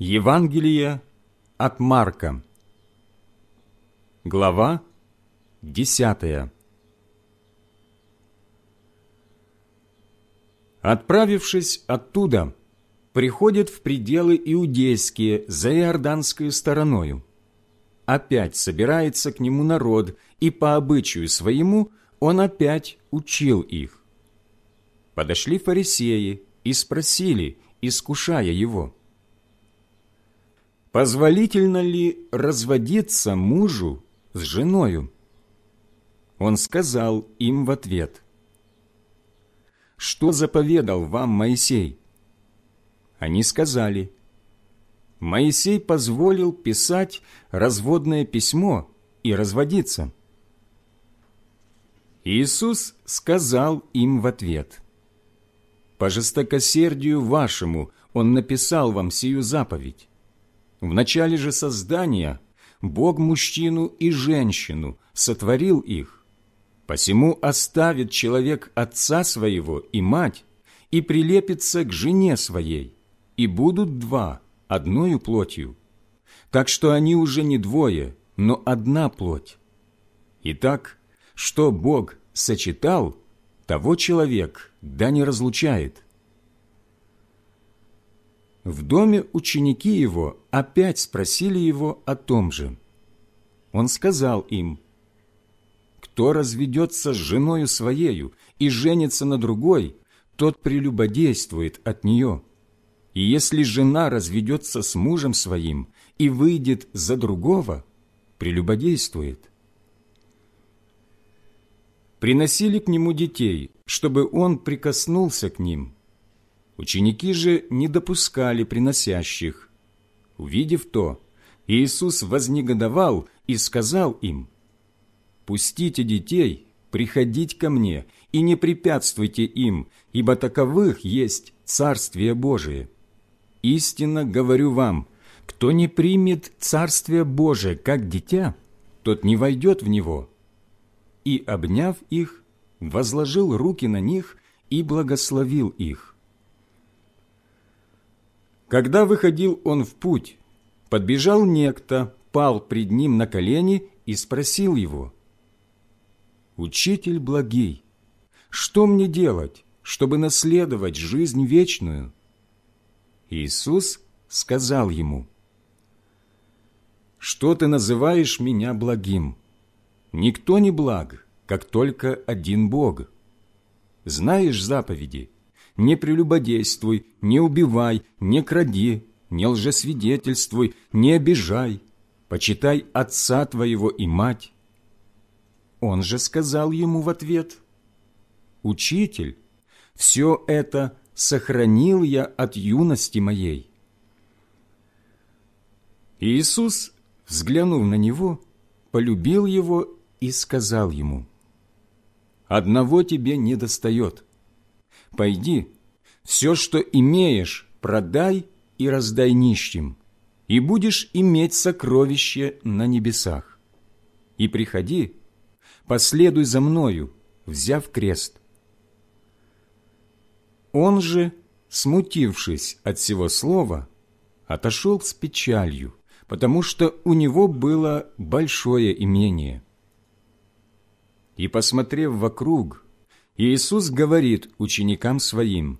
Евангелие от Марка Глава десятая Отправившись оттуда, приходит в пределы иудейские за иорданскую стороною. Опять собирается к нему народ, и по обычаю своему он опять учил их. Подошли фарисеи и спросили, искушая его, «Позволительно ли разводиться мужу с женою?» Он сказал им в ответ, «Что заповедал вам Моисей?» Они сказали, «Моисей позволил писать разводное письмо и разводиться». Иисус сказал им в ответ, «По жестокосердию вашему Он написал вам сию заповедь. В начале же создания Бог мужчину и женщину сотворил их. Посему оставит человек отца своего и мать и прилепится к жене своей, и будут два одною плотью. Так что они уже не двое, но одна плоть. Итак, что Бог сочетал, того человек да не разлучает. В доме ученики его опять спросили его о том же. Он сказал им, «Кто разведется с женою своею и женится на другой, тот прелюбодействует от нее. И если жена разведется с мужем своим и выйдет за другого, прелюбодействует». Приносили к нему детей, чтобы он прикоснулся к ним – Ученики же не допускали приносящих. Увидев то, Иисус вознегодовал и сказал им, «Пустите детей приходить ко мне и не препятствуйте им, ибо таковых есть Царствие Божие. Истинно говорю вам, кто не примет Царствие Божие как дитя, тот не войдет в него». И, обняв их, возложил руки на них и благословил их. Когда выходил он в путь, подбежал некто, пал пред ним на колени и спросил его, «Учитель благий, что мне делать, чтобы наследовать жизнь вечную?» Иисус сказал ему, «Что ты называешь меня благим? Никто не благ, как только один Бог. Знаешь заповеди – не прелюбодействуй, не убивай, не кради, не лжесвидетельствуй, не обижай, почитай отца твоего и мать». Он же сказал ему в ответ, «Учитель, все это сохранил я от юности моей». Иисус, взглянув на него, полюбил его и сказал ему, «Одного тебе не достает. Пойди, все, что имеешь, продай и раздай нищим, и будешь иметь сокровище на небесах. И приходи, последуй за мною, взяв крест». Он же, смутившись от всего слова, отошел с печалью, потому что у него было большое имение. И, посмотрев вокруг, Иисус говорит ученикам Своим,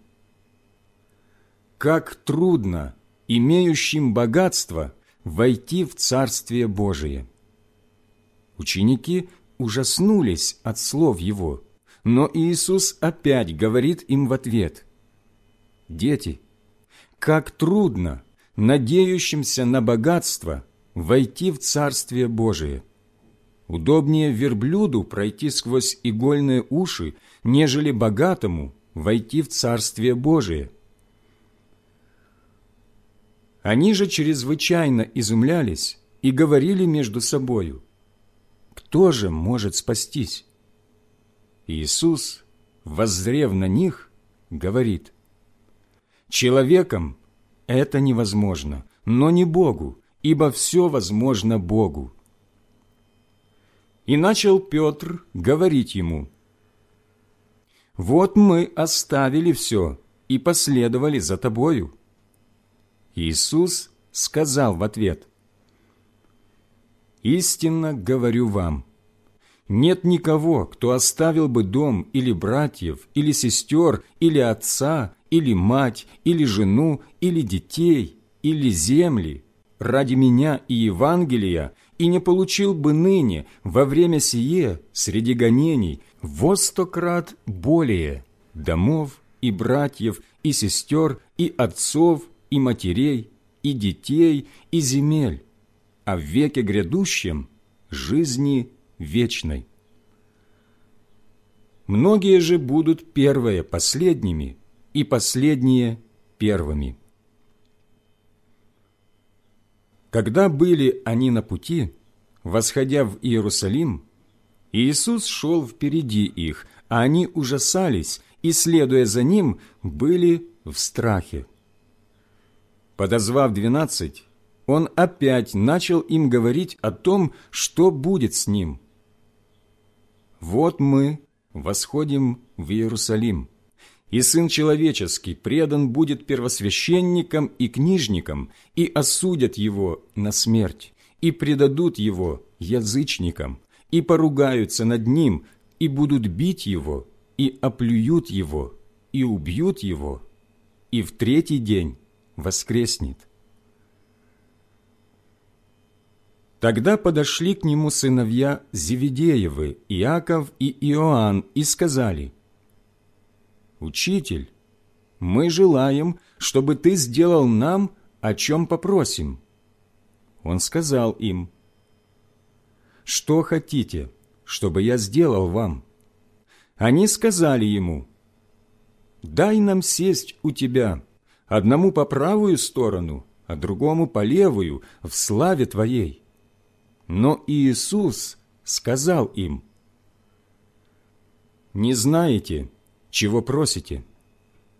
«Как трудно имеющим богатство войти в Царствие Божие!» Ученики ужаснулись от слов Его, но Иисус опять говорит им в ответ, «Дети, как трудно надеющимся на богатство войти в Царствие Божие! Удобнее верблюду пройти сквозь игольные уши, нежели богатому войти в Царствие Божие. Они же чрезвычайно изумлялись и говорили между собою, «Кто же может спастись?» Иисус, воззрев на них, говорит, «Человеком это невозможно, но не Богу, ибо все возможно Богу». И начал Петр говорить ему, вот мы оставили все и последовали за тобою». Иисус сказал в ответ, «Истинно говорю вам, нет никого, кто оставил бы дом или братьев, или сестер, или отца, или мать, или жену, или детей, или земли. Ради меня и Евангелия, и не получил бы ныне во время сие среди гонений во сто крат более домов и братьев, и сестер, и отцов, и матерей, и детей, и земель, а в веке грядущем – жизни вечной. Многие же будут первые последними, и последние первыми. Когда были они на пути, восходя в Иерусалим, Иисус шел впереди их, а они ужасались и, следуя за Ним, были в страхе. Подозвав двенадцать, Он опять начал им говорить о том, что будет с Ним. «Вот мы восходим в Иерусалим, и Сын Человеческий предан будет первосвященникам и книжникам, и осудят Его на смерть, и предадут Его язычникам, и поругаются над Ним, и будут бить Его, и оплюют Его, и убьют Его, и в третий день воскреснет. Тогда подошли к нему сыновья Зеведеевы, Иаков и Иоанн, и сказали, «Учитель, мы желаем, чтобы ты сделал нам, о чем попросим». Он сказал им, «Что хотите, чтобы я сделал вам?» Они сказали ему, «Дай нам сесть у тебя, одному по правую сторону, а другому по левую, в славе Твоей». Но Иисус сказал им, «Не знаете, чего просите?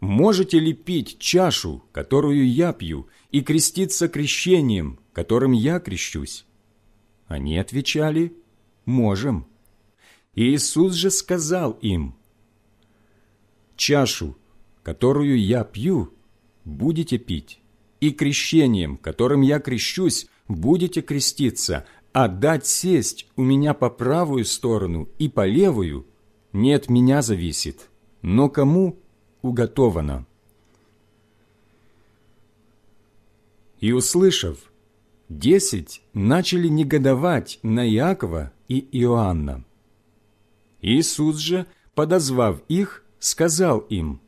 Можете ли пить чашу, которую я пью, и креститься крещением, которым я крещусь?» Они отвечали, «Можем». Иисус же сказал им, «Чашу, которую я пью, будете пить, и крещением, которым я крещусь, будете креститься, а дать сесть у меня по правую сторону и по левую не от меня зависит, но кому уготовано». И, услышав, десять начали негодовать на Иакова и Иоанна. Иисус же, подозвав их, сказал им,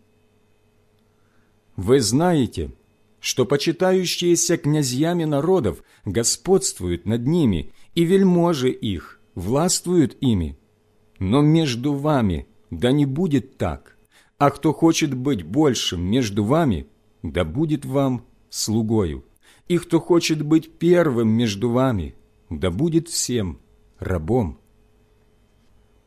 «Вы знаете, что почитающиеся князьями народов господствуют над ними, и вельможи их властвуют ими. Но между вами да не будет так, а кто хочет быть большим между вами, да будет вам слугою, и кто хочет быть первым между вами, да будет всем рабом.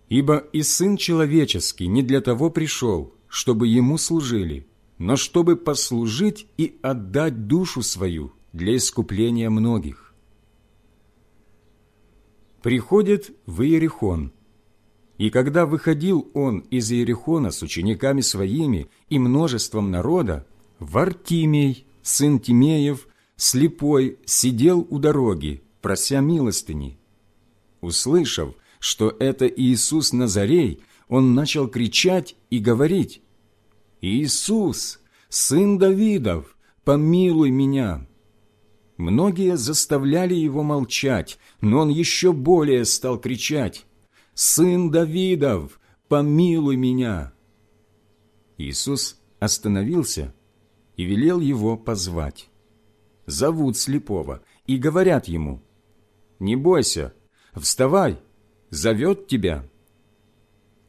Ибо и Сын Человеческий не для того пришел, чтобы Ему служили, но чтобы послужить и отдать душу свою для искупления многих. Приходит в Иерихон, и когда выходил он из Иерихона с учениками своими и множеством народа, Вартимей, сын Тимеев, слепой, сидел у дороги, прося милостыни. Услышав, что это Иисус Назарей, он начал кричать и говорить, «Иисус, сын Давидов, помилуй меня!» Многие заставляли его молчать, но он еще более стал кричать, «Сын Давидов, помилуй меня!» Иисус остановился и велел его позвать. Зовут слепого и говорят ему, «Не бойся, вставай, зовет тебя».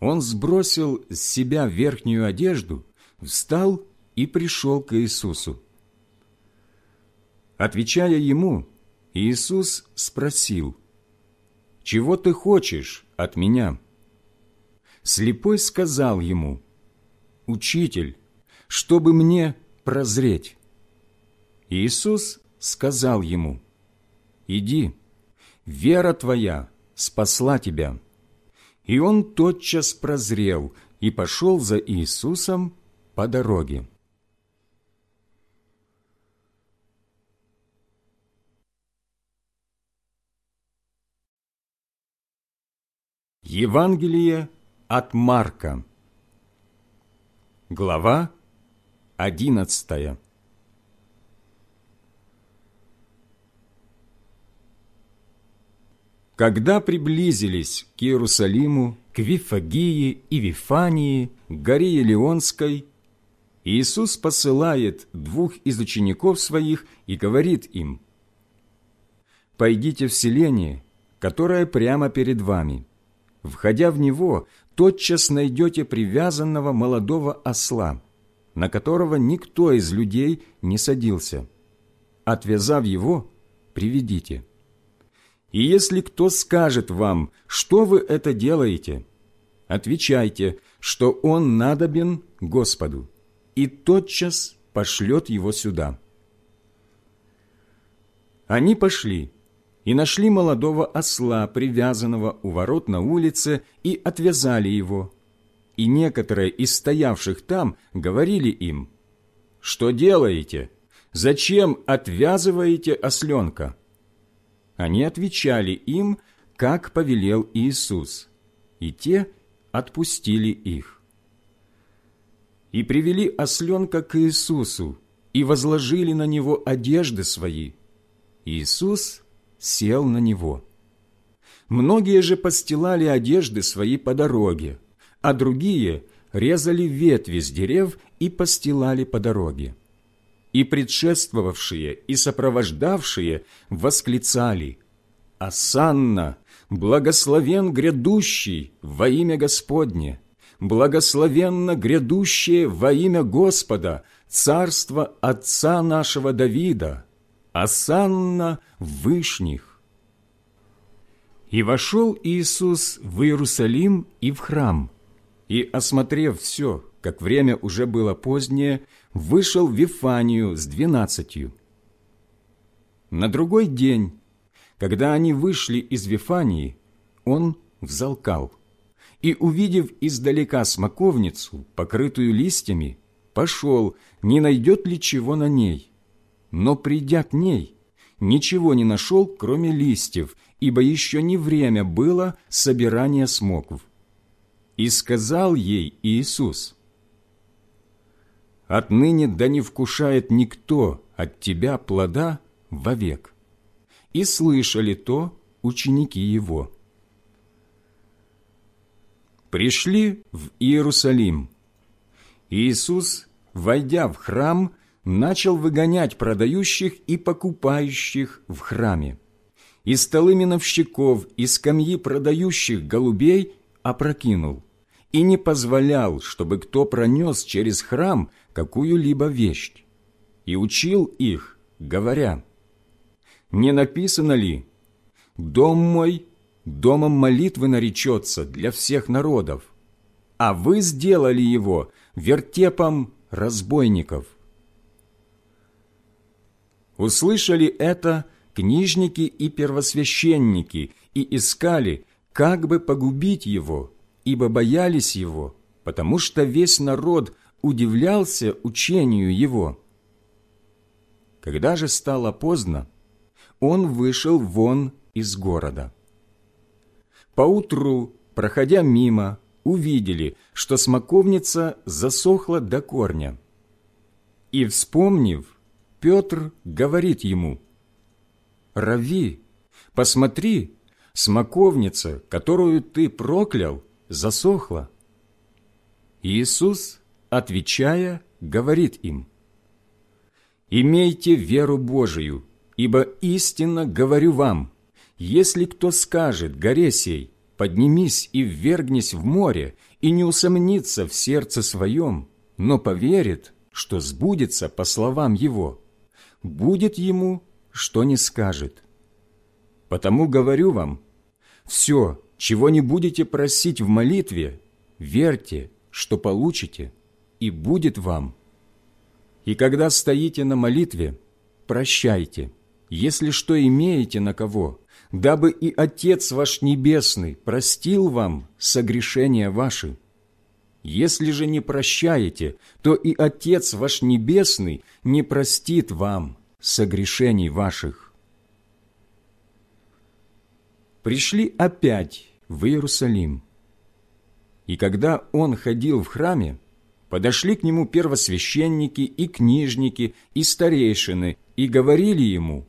Он сбросил с себя верхнюю одежду встал и пришел к Иисусу. Отвечая ему, Иисус спросил, «Чего ты хочешь от меня?» Слепой сказал ему, «Учитель, чтобы мне прозреть». Иисус сказал ему, «Иди, вера твоя спасла тебя». И он тотчас прозрел и пошел за Иисусом по дороге. Евангелие от Марка. Глава одиннадцатая. Когда приблизились к Иерусалиму, к Вифагии и Вифании, к горе Елеонской, Иисус посылает двух из учеников своих и говорит им, «Пойдите в селение, которое прямо перед вами. Входя в него, тотчас найдете привязанного молодого осла, на которого никто из людей не садился. Отвязав его, приведите. И если кто скажет вам, что вы это делаете, отвечайте, что он надобен Господу, и тотчас пошлет его сюда. Они пошли и нашли молодого осла, привязанного у ворот на улице, и отвязали его. И некоторые из стоявших там говорили им, «Что делаете? Зачем отвязываете осленка?» Они отвечали им, как повелел Иисус, и те отпустили их. И привели осленка к Иисусу, и возложили на него одежды свои. Иисус сел на него. Многие же постилали одежды свои по дороге, а другие резали ветви с дерев и постилали по дороге. И предшествовавшие и сопровождавшие восклицали «Асанна, благословен грядущий во имя Господне! Благословенно грядущее во имя Господа, царство Отца нашего Давида!» Асанна Вышних. И вошел Иисус в Иерусалим и в храм, и, осмотрев все, как время уже было позднее, вышел в Вифанию с двенадцатью. На другой день, когда они вышли из Вифании, он взалкал, и, увидев издалека смоковницу, покрытую листьями, пошел, не найдет ли чего на ней – но, придя к ней, ничего не нашел, кроме листьев, ибо еще не время было собирания смоков. И сказал ей Иисус, «Отныне да не вкушает никто от тебя плода вовек». И слышали то ученики его. Пришли в Иерусалим. Иисус, войдя в храм, начал выгонять продающих и покупающих в храме. И столы миновщиков, и скамьи продающих голубей опрокинул, и не позволял, чтобы кто пронес через храм какую-либо вещь. И учил их, говоря, «Не написано ли, «Дом мой домом молитвы наречется для всех народов», а вы сделали его вертепом разбойников». Услышали это книжники и первосвященники и искали, как бы погубить его, ибо боялись его, потому что весь народ удивлялся учению его. Когда же стало поздно, он вышел вон из города. Поутру, проходя мимо, увидели, что смоковница засохла до корня. И, вспомнив, Петр говорит ему, «Рави, посмотри, смоковница, которую ты проклял, засохла». Иисус, отвечая, говорит им, «Имейте веру Божию, ибо истинно говорю вам, если кто скажет горе сей, поднимись и ввергнись в море, и не усомнится в сердце своем, но поверит, что сбудется по словам его, будет ему, что не скажет. Потому говорю вам, все, чего не будете просить в молитве, верьте, что получите, и будет вам. И когда стоите на молитве, прощайте, если что имеете на кого, дабы и Отец ваш Небесный простил вам согрешения ваши. Если же не прощаете, то и Отец ваш Небесный не простит вам согрешений ваших. Пришли опять в Иерусалим, И когда он ходил в храме, подошли к нему первосвященники и книжники и старейшины и говорили ему,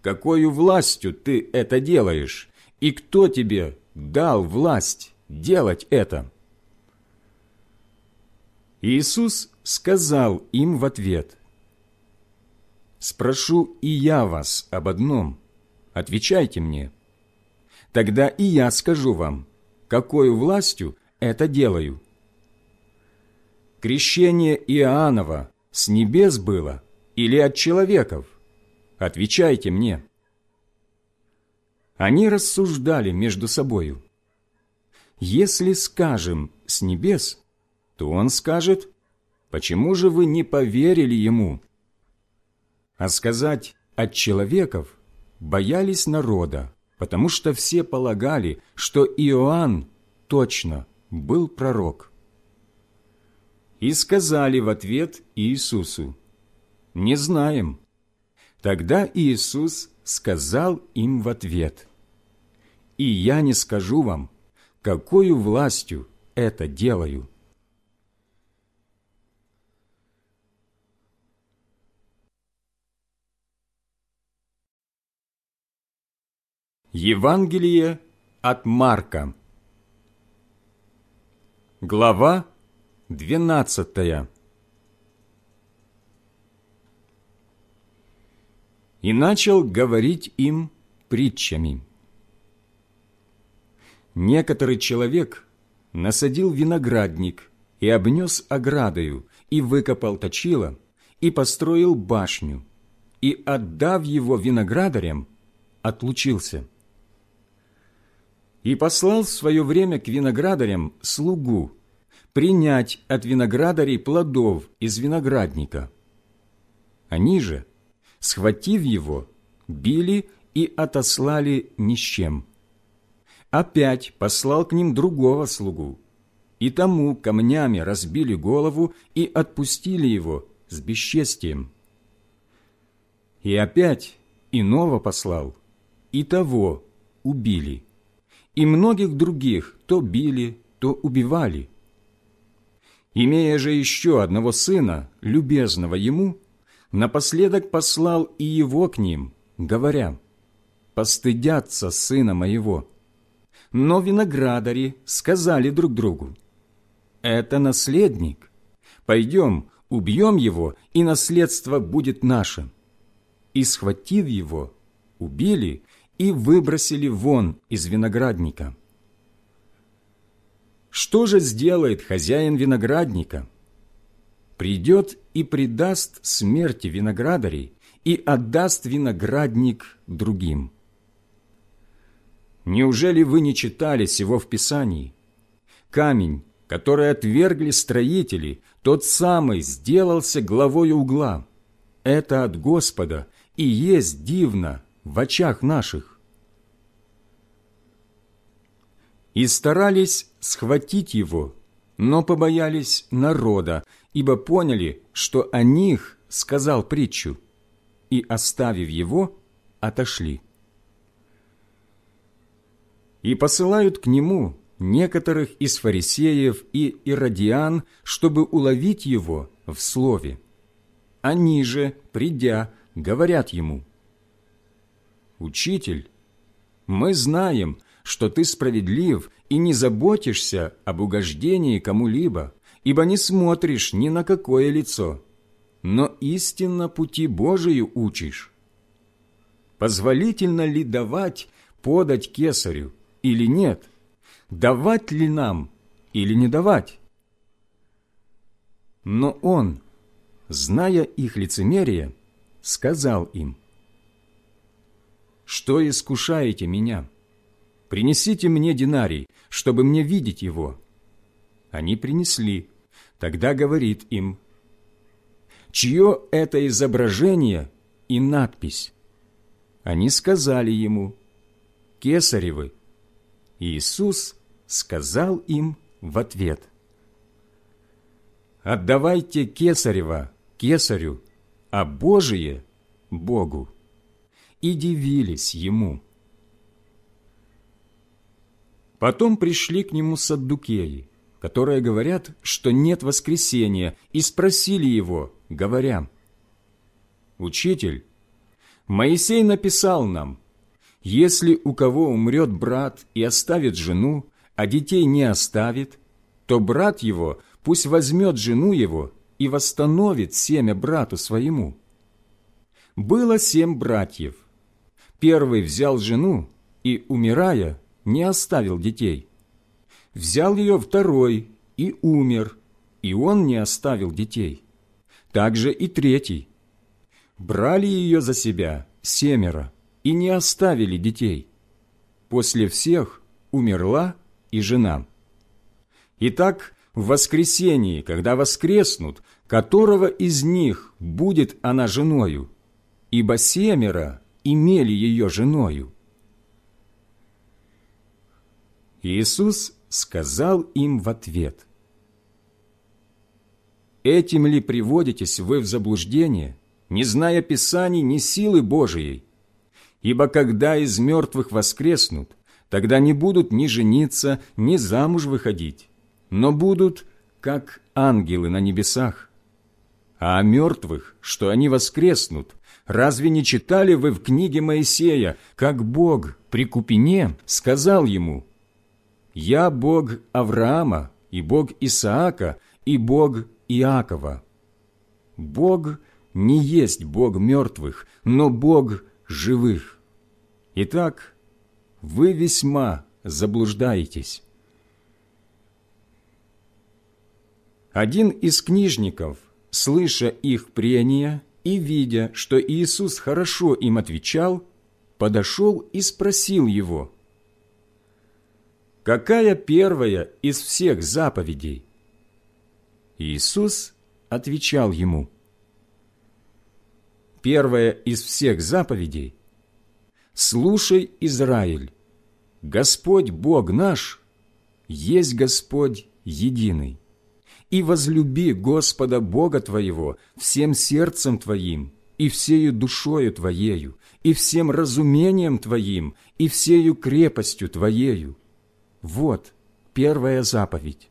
«Какою властью ты это делаешь, и кто тебе дал власть делать это?» Иисус сказал им в ответ, «Спрошу и я вас об одном, отвечайте мне. Тогда и я скажу вам, какой властью это делаю. Крещение Иоаннова с небес было или от человеков? Отвечайте мне. Они рассуждали между собою. Если скажем «с небес», то он скажет «почему же вы не поверили ему?» А сказать «от человеков» боялись народа, потому что все полагали, что Иоанн точно был пророк. И сказали в ответ Иисусу, «Не знаем». Тогда Иисус сказал им в ответ, «И я не скажу вам, какую властью это делаю». Евангелие от Марка. Глава двенадцатая. И начал говорить им притчами. Некоторый человек насадил виноградник и обнес оградою, и выкопал точило, и построил башню, и, отдав его виноградарям, отлучился – и послал в свое время к виноградарям слугу принять от виноградарей плодов из виноградника. Они же, схватив его, били и отослали ни с чем. Опять послал к ним другого слугу, и тому камнями разбили голову и отпустили его с бесчестием. И опять иного послал, и того убили и многих других то били, то убивали. Имея же еще одного сына, любезного ему, напоследок послал и его к ним, говоря, «Постыдятся сына моего». Но виноградари сказали друг другу, «Это наследник. Пойдем, убьем его, и наследство будет наше». И, схватив его, убили и выбросили вон из виноградника. Что же сделает хозяин виноградника? Придет и предаст смерти виноградарей и отдаст виноградник другим. Неужели вы не читали сего в Писании? Камень, который отвергли строители, тот самый сделался главой угла. Это от Господа, и есть дивно в очах наших. И старались схватить его, но побоялись народа, ибо поняли, что о них сказал притчу, и, оставив его, отошли. И посылают к нему некоторых из фарисеев и иродиан, чтобы уловить его в слове. Они же, придя, говорят ему, «Учитель, мы знаем, что ты справедлив и не заботишься об угождении кому-либо, ибо не смотришь ни на какое лицо, но истинно пути Божию учишь. Позволительно ли давать подать кесарю или нет? Давать ли нам или не давать? Но он, зная их лицемерие, сказал им, «Что искушаете меня? Принесите мне динарий, чтобы мне видеть его». Они принесли. Тогда говорит им, «Чье это изображение и надпись?» Они сказали ему, «Кесаревы». Иисус сказал им в ответ, «Отдавайте Кесарева Кесарю, а Божие – Богу». И дивились ему. Потом пришли к нему саддукеи, которые говорят, что нет воскресения, и спросили его, говоря, «Учитель, Моисей написал нам, если у кого умрет брат и оставит жену, а детей не оставит, то брат его пусть возьмет жену его и восстановит семя брату своему. Было семь братьев. Первый взял жену и, умирая, не оставил детей. Взял ее второй и умер, и он не оставил детей. Также и третий. Брали ее за себя семеро и не оставили детей. После всех умерла и жена. Итак, в воскресении, когда воскреснут, которого из них будет она женою, ибо семеро имели ее женою. Иисус сказал им в ответ, «Этим ли приводитесь вы в заблуждение, не зная Писаний ни силы Божией? Ибо когда из мертвых воскреснут, тогда не будут ни жениться, ни замуж выходить, но будут, как ангелы на небесах. А о мертвых, что они воскреснут, разве не читали вы в книге Моисея, как Бог при Купине сказал ему, «Я Бог Авраама, и Бог Исаака, и Бог Иакова». Бог не есть Бог мертвых, но Бог живых. Итак, вы весьма заблуждаетесь. Один из книжников, слыша их прения и видя, что Иисус хорошо им отвечал, подошел и спросил его, «Какая первая из всех заповедей?» Иисус отвечал ему, «Первая из всех заповедей – «Слушай, Израиль, Господь Бог наш есть Господь единый и возлюби Господа Бога твоего всем сердцем твоим, и всею душою твоею, и всем разумением твоим, и всею крепостью твоею. Вот первая заповедь.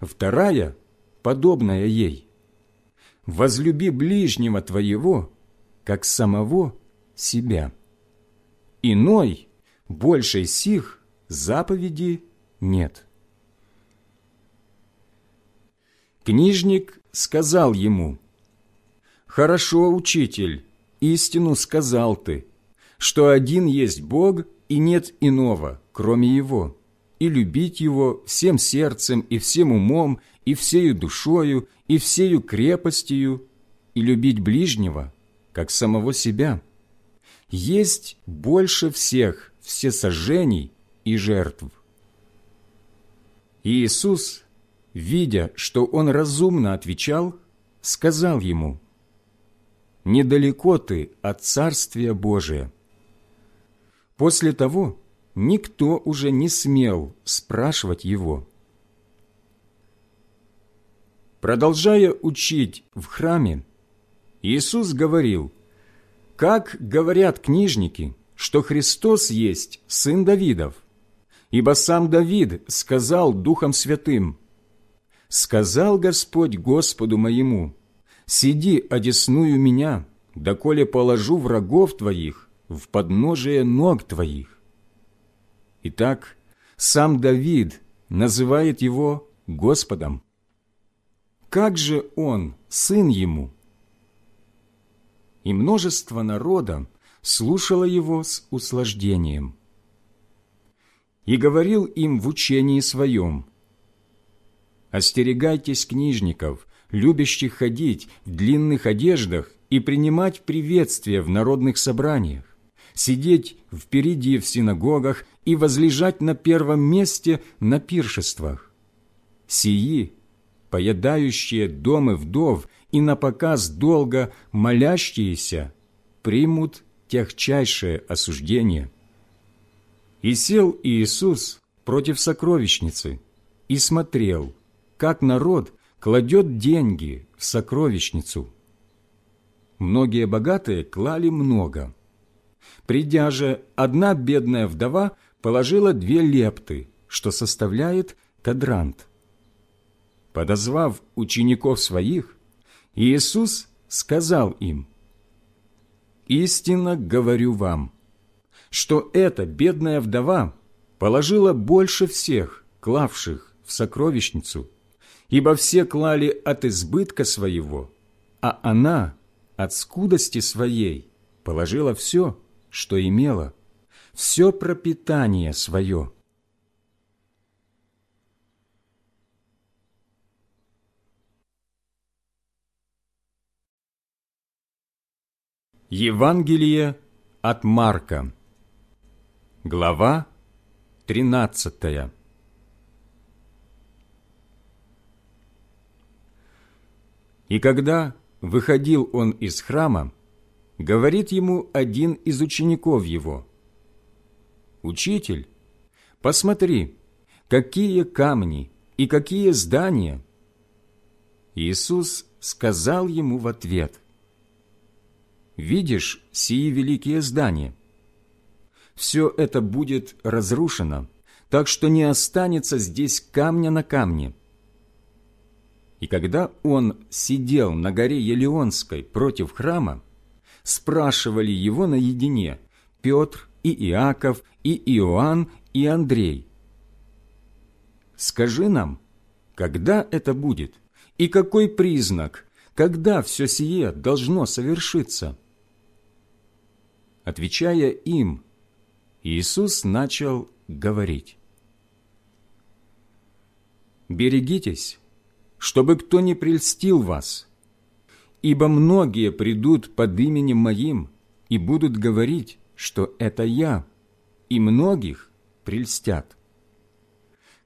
Вторая, подобная ей. Возлюби ближнего твоего, как самого себя. Иной, большей сих, заповеди нет. Книжник сказал ему, «Хорошо, учитель, истину сказал ты, что один есть Бог и нет иного, кроме Его, и любить Его всем сердцем и всем умом, и всею душою, и всею крепостью, и любить ближнего, как самого себя. Есть больше всех всесожжений и жертв». Иисус видя, что он разумно отвечал, сказал ему, «Недалеко ты от Царствия Божия». После того никто уже не смел спрашивать его. Продолжая учить в храме, Иисус говорил, «Как говорят книжники, что Христос есть Сын Давидов, ибо сам Давид сказал Духом Святым, Сказал Господь Господу моему, «Сиди, одесную меня, доколе положу врагов твоих в подножие ног твоих». Итак, сам Давид называет его Господом. Как же он, сын ему? И множество народа слушало его с услаждением. И говорил им в учении своем – Остерегайтесь книжников, любящих ходить в длинных одеждах и принимать приветствия в народных собраниях, сидеть впереди в синагогах и возлежать на первом месте на пиршествах. Сии, поедающие дома вдов и на показ долго молящиеся, примут тягчайшее осуждение. И сел Иисус против сокровищницы и смотрел – как народ кладет деньги в сокровищницу. Многие богатые клали много. Придя же, одна бедная вдова положила две лепты что составляет кадрант. Подозвав учеников своих, Иисус сказал им, «Истинно говорю вам, что эта бедная вдова положила больше всех, клавших в сокровищницу, ибо все клали от избытка своего, а она от скудости своей положила все, что имела, все пропитание свое. Евангелие от Марка Глава 13 И когда выходил он из храма, говорит ему один из учеников его, «Учитель, посмотри, какие камни и какие здания!» Иисус сказал ему в ответ, «Видишь сии великие здания? Все это будет разрушено, так что не останется здесь камня на камне» И когда он сидел на горе Елеонской против храма, спрашивали его наедине Петр и Иаков, и Иоанн, и Андрей. «Скажи нам, когда это будет, и какой признак, когда все сие должно совершиться?» Отвечая им, Иисус начал говорить. «Берегитесь, чтобы кто не прельстил вас. Ибо многие придут под именем Моим и будут говорить, что это Я, и многих прельстят.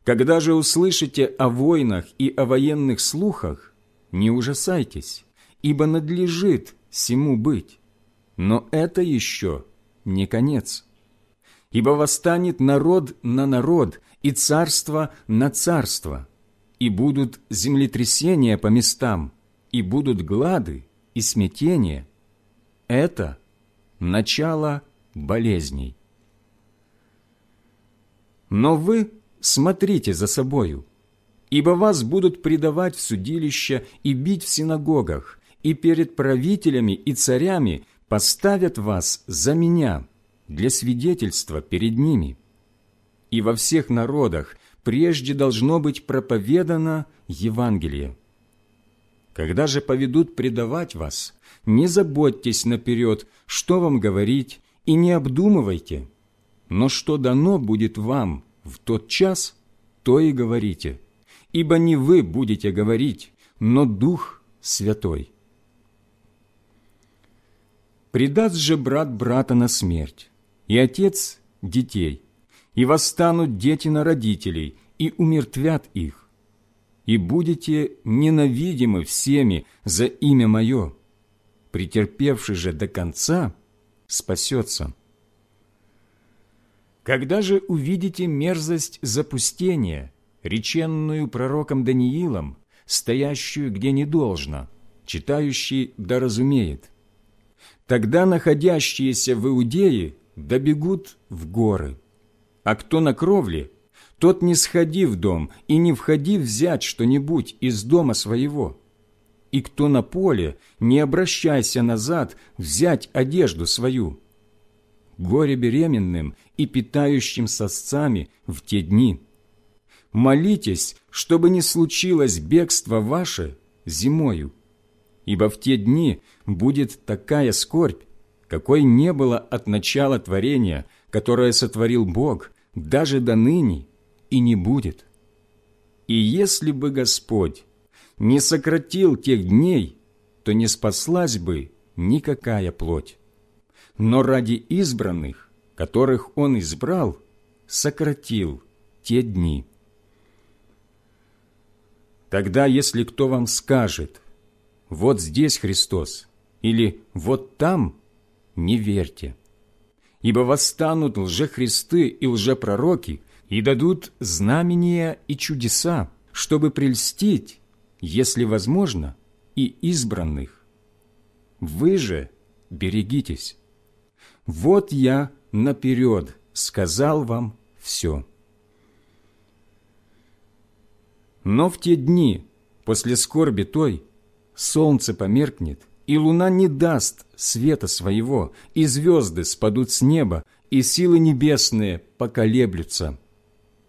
Когда же услышите о войнах и о военных слухах, не ужасайтесь, ибо надлежит всему быть. Но это еще не конец. Ибо восстанет народ на народ и царство на царство, и будут землетрясения по местам, и будут глады и смятения. Это начало болезней. Но вы смотрите за собою, ибо вас будут предавать в судилища и бить в синагогах, и перед правителями и царями поставят вас за меня для свидетельства перед ними. И во всех народах прежде должно быть проповедано Евангелие. Когда же поведут предавать вас, не заботьтесь наперед, что вам говорить, и не обдумывайте, но что дано будет вам в тот час, то и говорите, ибо не вы будете говорить, но Дух Святой. Предаст же брат брата на смерть, и отец – детей – и восстанут дети на родителей, и умертвят их. И будете ненавидимы всеми за имя Мое. Претерпевший же до конца спасется. Когда же увидите мерзость запустения, реченную пророком Даниилом, стоящую где не должно, читающий да разумеет, тогда находящиеся в Иудее добегут в горы – а кто на кровле, тот не сходи в дом и не входи взять что-нибудь из дома своего. И кто на поле, не обращайся назад взять одежду свою. Горе беременным и питающим сосцами в те дни. Молитесь, чтобы не случилось бегство ваше зимою, ибо в те дни будет такая скорбь, какой не было от начала творения, которое сотворил Бог, даже до ныне и не будет. И если бы Господь не сократил тех дней, то не спаслась бы никакая плоть. Но ради избранных, которых Он избрал, сократил те дни. Тогда, если кто вам скажет, «Вот здесь Христос» или «Вот там», не верьте ибо восстанут лжехристы и лжепророки и дадут знамения и чудеса, чтобы прельстить, если возможно, и избранных. Вы же берегитесь. Вот я наперед сказал вам все. Но в те дни, после скорби той, солнце померкнет, и луна не даст света своего, и звезды спадут с неба, и силы небесные поколеблются.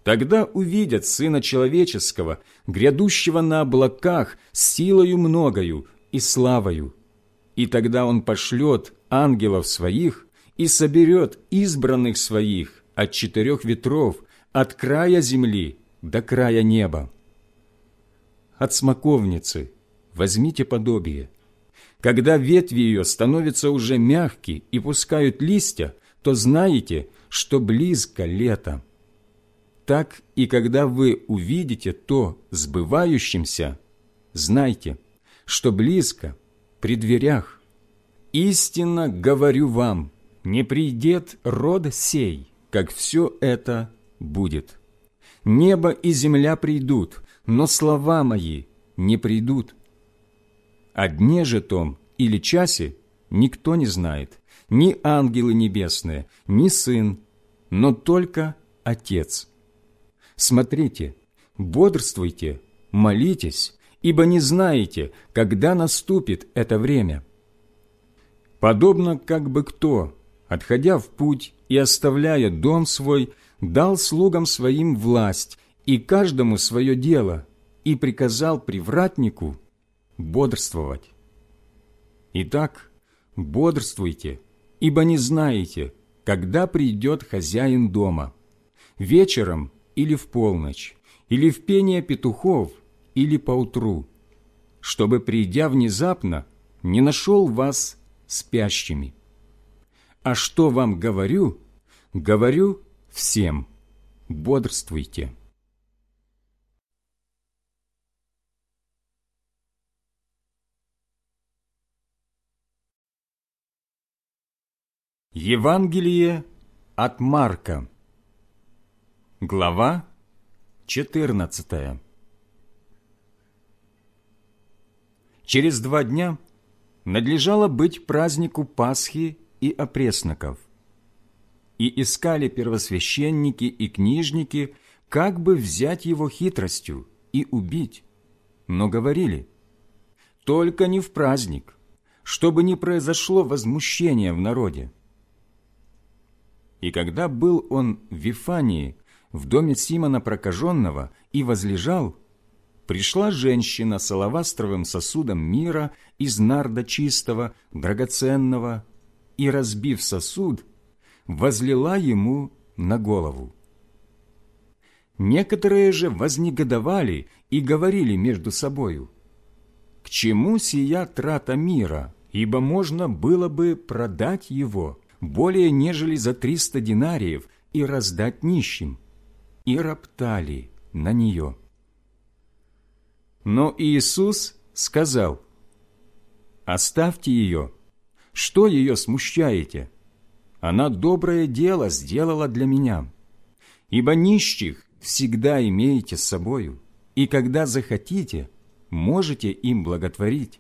Тогда увидят Сына Человеческого, грядущего на облаках, силою многою и славою. И тогда Он пошлет ангелов Своих и соберет избранных Своих от четырех ветров, от края земли до края неба. От смоковницы возьмите подобие. Когда ветви ее становятся уже мягкие и пускают листья, то знаете, что близко лето. Так и когда вы увидите то сбывающимся, знайте, что близко, при дверях. Истинно говорю вам, не придет род сей, как все это будет. Небо и земля придут, но слова мои не придут. О дне же том или часе никто не знает, ни ангелы небесные, ни Сын, но только Отец. Смотрите, бодрствуйте, молитесь, ибо не знаете, когда наступит это время. Подобно как бы кто, отходя в путь и оставляя дом свой, дал слугам своим власть и каждому свое дело, и приказал привратнику бодрствовать. Итак, бодрствуйте, ибо не знаете, когда придет хозяин дома, вечером или в полночь, или в пение петухов, или поутру, чтобы, придя внезапно, не нашел вас спящими. А что вам говорю, говорю всем, бодрствуйте. Евангелие от Марка Глава 14 Через два дня надлежало быть празднику Пасхи и опресноков. И искали первосвященники и книжники, как бы взять его хитростью и убить. Но говорили, только не в праздник, чтобы не произошло возмущение в народе. И когда был он в Вифании, в доме Симона Прокаженного, и возлежал, пришла женщина с алавастровым сосудом мира из нарда чистого, драгоценного, и, разбив сосуд, возлила ему на голову. Некоторые же вознегодовали и говорили между собою, «К чему сия трата мира, ибо можно было бы продать его» более нежели за триста динариев и раздать нищим, и роптали на нее. Но Иисус сказал, «Оставьте ее, что ее смущаете? Она доброе дело сделала для меня, ибо нищих всегда имеете с собою, и когда захотите, можете им благотворить,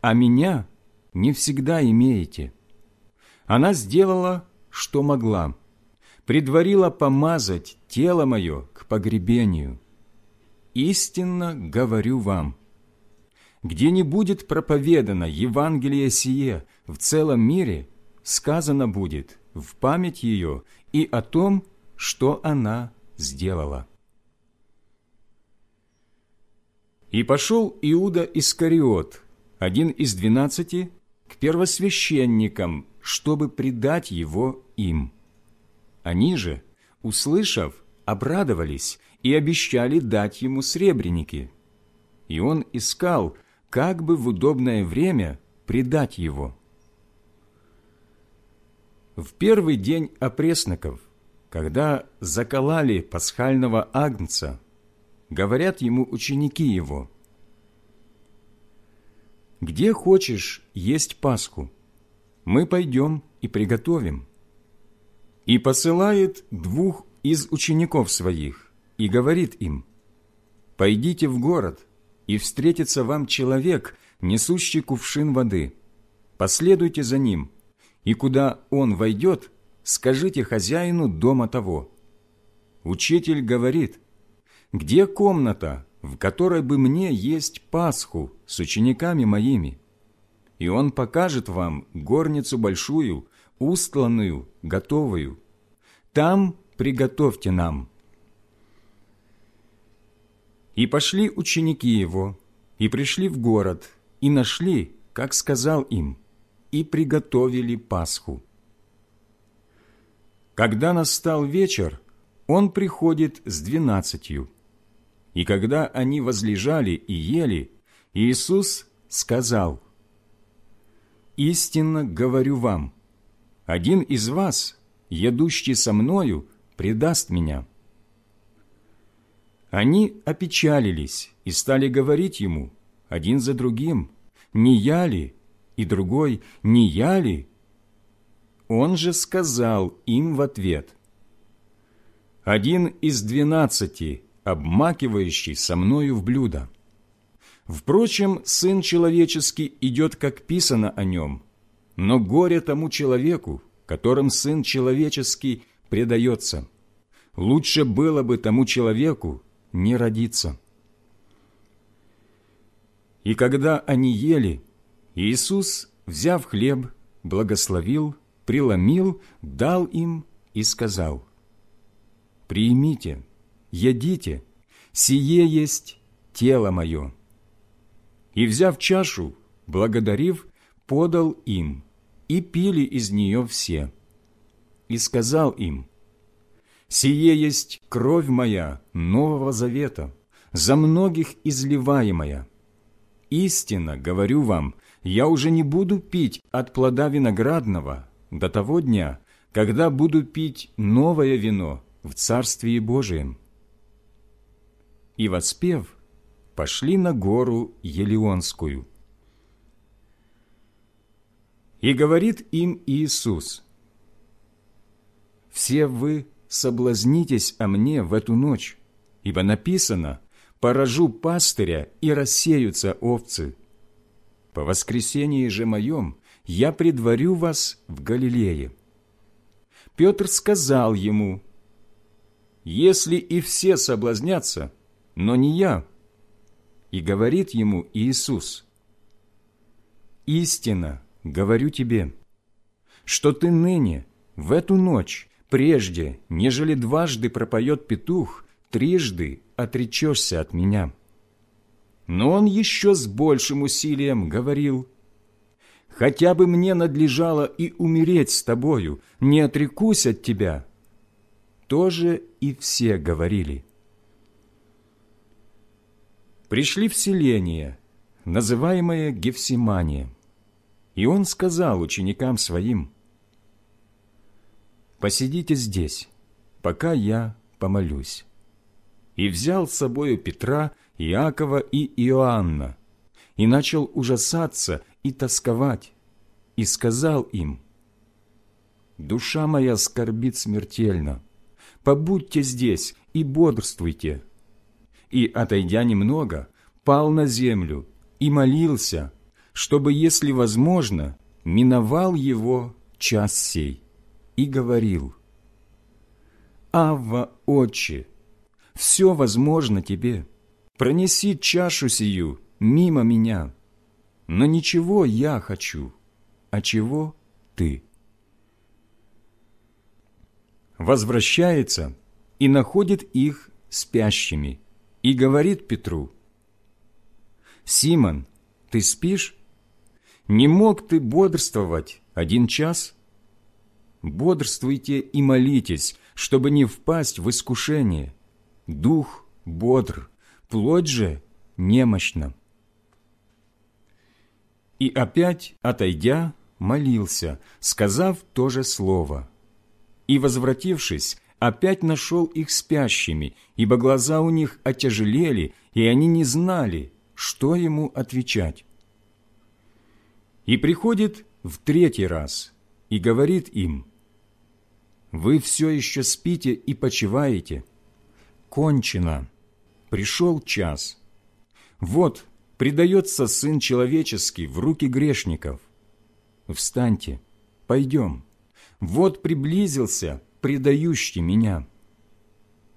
а меня не всегда имеете» она сделала, что могла, предварила помазать тело мое к погребению. Истинно говорю вам, где не будет проповедано Евангелие сие в целом мире, сказано будет в память ее и о том, что она сделала. И пошел Иуда Искариот, один из двенадцати, к первосвященникам чтобы предать его им. Они же, услышав, обрадовались и обещали дать ему сребреники. И он искал, как бы в удобное время предать его. В первый день опресноков, когда заколали пасхального агнца, говорят ему ученики его, «Где хочешь есть Пасху?» мы пойдем и приготовим». И посылает двух из учеников своих и говорит им, «Пойдите в город, и встретится вам человек, несущий кувшин воды. Последуйте за ним, и куда он войдет, скажите хозяину дома того». Учитель говорит, «Где комната в которой бы мне есть Пасху с учениками моими. И он покажет вам горницу большую, устланную, готовую. Там приготовьте нам». И пошли ученики его, и пришли в город, и нашли, как сказал им, и приготовили Пасху. Когда настал вечер, он приходит с двенадцатью. И когда они возлежали и ели, Иисус сказал, «Истинно говорю вам, один из вас, едущий со Мною, предаст Меня». Они опечалились и стали говорить ему, один за другим, «Не я ли?» и другой, «Не я ли?» Он же сказал им в ответ, «Один из двенадцати, обмакивающий со мною в блюдо. Впрочем, Сын Человеческий идет, как писано о нем, но горе тому человеку, которым Сын Человеческий предается. Лучше было бы тому человеку не родиться». И когда они ели, Иисус, взяв хлеб, благословил, преломил, дал им и сказал, «Примите, едите, сие есть тело мое». И, взяв чашу, благодарив, подал им, и пили из нее все. И сказал им, «Сие есть кровь моя Нового Завета, за многих изливаемая. Истинно, говорю вам, я уже не буду пить от плода виноградного до того дня, когда буду пить новое вино в Царствии Божием. И воспев, пошли на гору Елеонскую. И говорит им Иисус, «Все вы соблазнитесь о мне в эту ночь, ибо написано, поражу пастыря, и рассеются овцы» По воскресении же моем я предварю вас в Галилее». Петр сказал ему, «Если и все соблазнятся, но не я». И говорит ему Иисус, «Истина, говорю тебе, что ты ныне, в эту ночь, прежде, нежели дважды пропоет петух, трижды отречешься от меня». Но он еще с большим усилием говорил, «Хотя бы мне надлежало и умереть с тобою, не отрекусь от тебя». Тоже и все говорили. Пришли в селение, называемое Гефсимания, и он сказал ученикам своим, «Посидите здесь, пока я помолюсь». И взял с собою Петра Иакова и Иоанна, и начал ужасаться и тосковать, и сказал им, «Душа моя скорбит смертельно, побудьте здесь и бодрствуйте». И, отойдя немного, пал на землю и молился, чтобы, если возможно, миновал его час сей, и говорил, «Авва, Отче, все возможно тебе» пронеси чашу сию мимо меня, но ничего я хочу, а чего ты. Возвращается и находит их спящими, и говорит Петру, «Симон, ты спишь? Не мог ты бодрствовать один час? Бодрствуйте и молитесь, чтобы не впасть в искушение. Дух бодр, плоть же немощна. И опять, отойдя, молился, сказав то же слово. И, возвратившись, опять нашел их спящими, ибо глаза у них отяжелели, и они не знали, что ему отвечать. И приходит в третий раз и говорит им, «Вы все еще спите и почиваете? Кончено!» пришел час. Вот предается Сын Человеческий в руки грешников. Встаньте, пойдем. Вот приблизился предающий меня.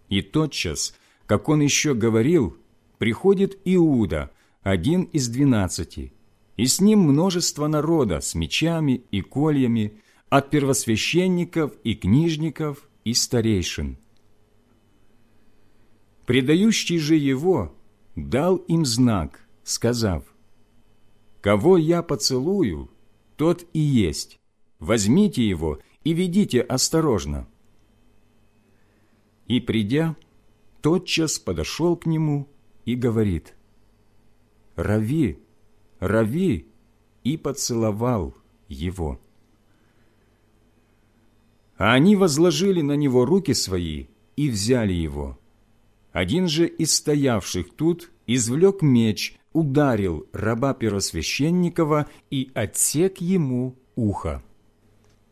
И тотчас, как он еще говорил, приходит Иуда, один из двенадцати, и с ним множество народа с мечами и кольями, от первосвященников и книжников и старейшин. Предающий же его дал им знак, сказав, «Кого я поцелую, тот и есть. Возьмите его и ведите осторожно». И, придя, тотчас подошел к нему и говорит, «Рави, рави!» и поцеловал его. А они возложили на него руки свои и взяли его. Один же из стоявших тут извлек меч, ударил раба Первосвященникова и отсек ему ухо.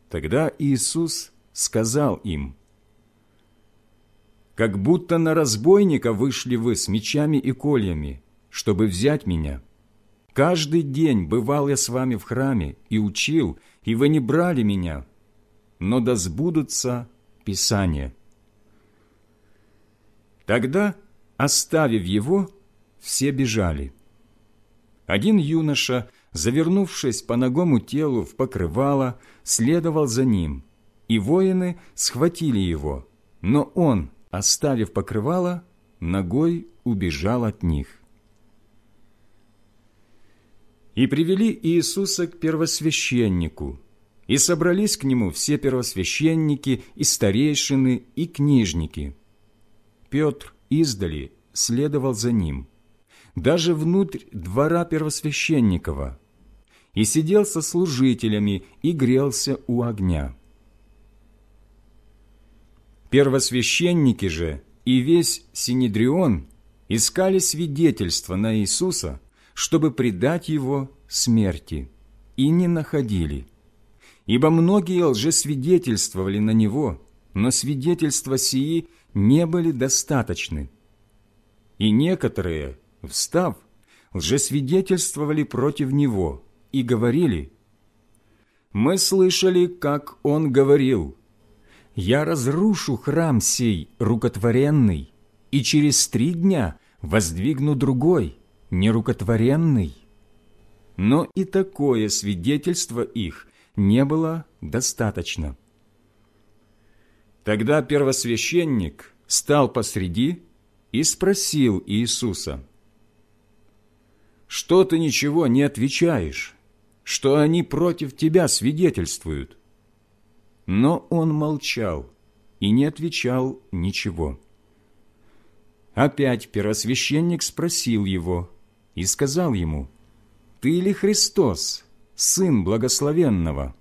Тогда Иисус сказал им, «Как будто на разбойника вышли вы с мечами и кольями, чтобы взять меня. Каждый день бывал я с вами в храме и учил, и вы не брали меня, но да сбудутся Писания». Тогда, оставив его, все бежали. Один юноша, завернувшись по ногому телу в покрывало, следовал за ним, и воины схватили его, но он, оставив покрывало, ногой убежал от них. И привели Иисуса к первосвященнику, и собрались к нему все первосвященники и старейшины и книжники – Петр издали следовал за ним, даже внутрь двора первосвященникова, и сидел со служителями и грелся у огня. Первосвященники же и весь Синедрион искали свидетельства на Иисуса, чтобы предать Его смерти, и не находили. Ибо многие лжесвидетельствовали на Него, но свидетельства сии не были достаточны. И некоторые, встав, лжесвидетельствовали против него и говорили, «Мы слышали, как он говорил, «Я разрушу храм сей рукотворенный, и через три дня воздвигну другой, нерукотворенный». Но и такое свидетельство их не было достаточно. Тогда первосвященник стал посреди и спросил Иисуса, «Что ты ничего не отвечаешь? Что они против тебя свидетельствуют?» Но он молчал и не отвечал ничего. Опять первосвященник спросил его и сказал ему, «Ты ли Христос, Сын Благословенного?»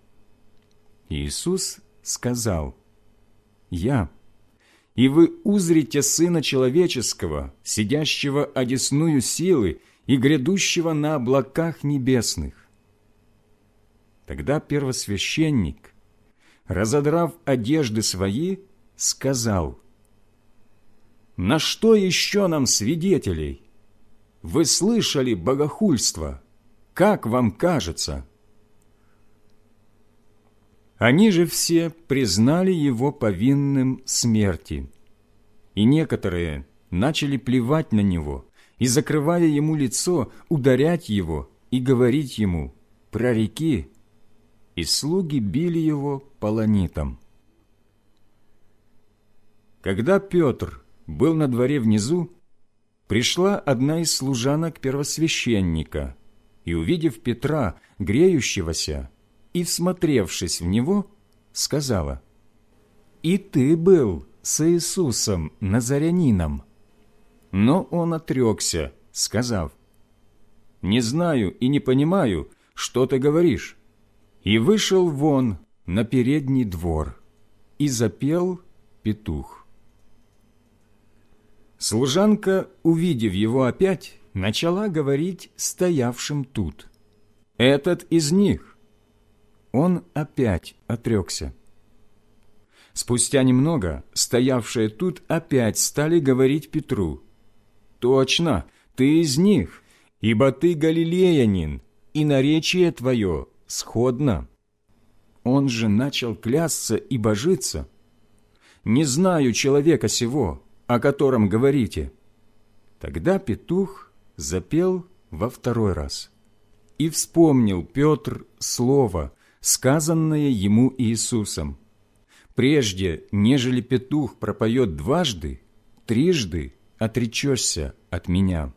Иисус сказал, я, и вы узрите Сына Человеческого, сидящего одесную силы и грядущего на облаках небесных. Тогда первосвященник, разодрав одежды свои, сказал, «На что еще нам свидетелей? Вы слышали богохульство. Как вам кажется?» Они же все признали его повинным смерти. И некоторые начали плевать на него и, закрывая ему лицо, ударять его и говорить ему «Прореки!» И слуги били его полонитом. Когда Петр был на дворе внизу, пришла одна из служанок первосвященника, и, увидев Петра, греющегося, и, всмотревшись в него, сказала, «И ты был с Иисусом Назарянином». Но он отрекся, сказав, «Не знаю и не понимаю, что ты говоришь». И вышел вон на передний двор и запел петух. Служанка, увидев его опять, начала говорить стоявшим тут. «Этот из них» он опять отрекся. Спустя немного стоявшие тут опять стали говорить Петру, «Точно, ты из них, ибо ты галилеянин, и наречие твое сходно». Он же начал клясться и божиться. «Не знаю человека сего, о котором говорите». Тогда петух запел во второй раз. И вспомнил Петр слово, сказанное ему Иисусом. «Прежде, нежели петух пропоет дважды, трижды отречешься от меня».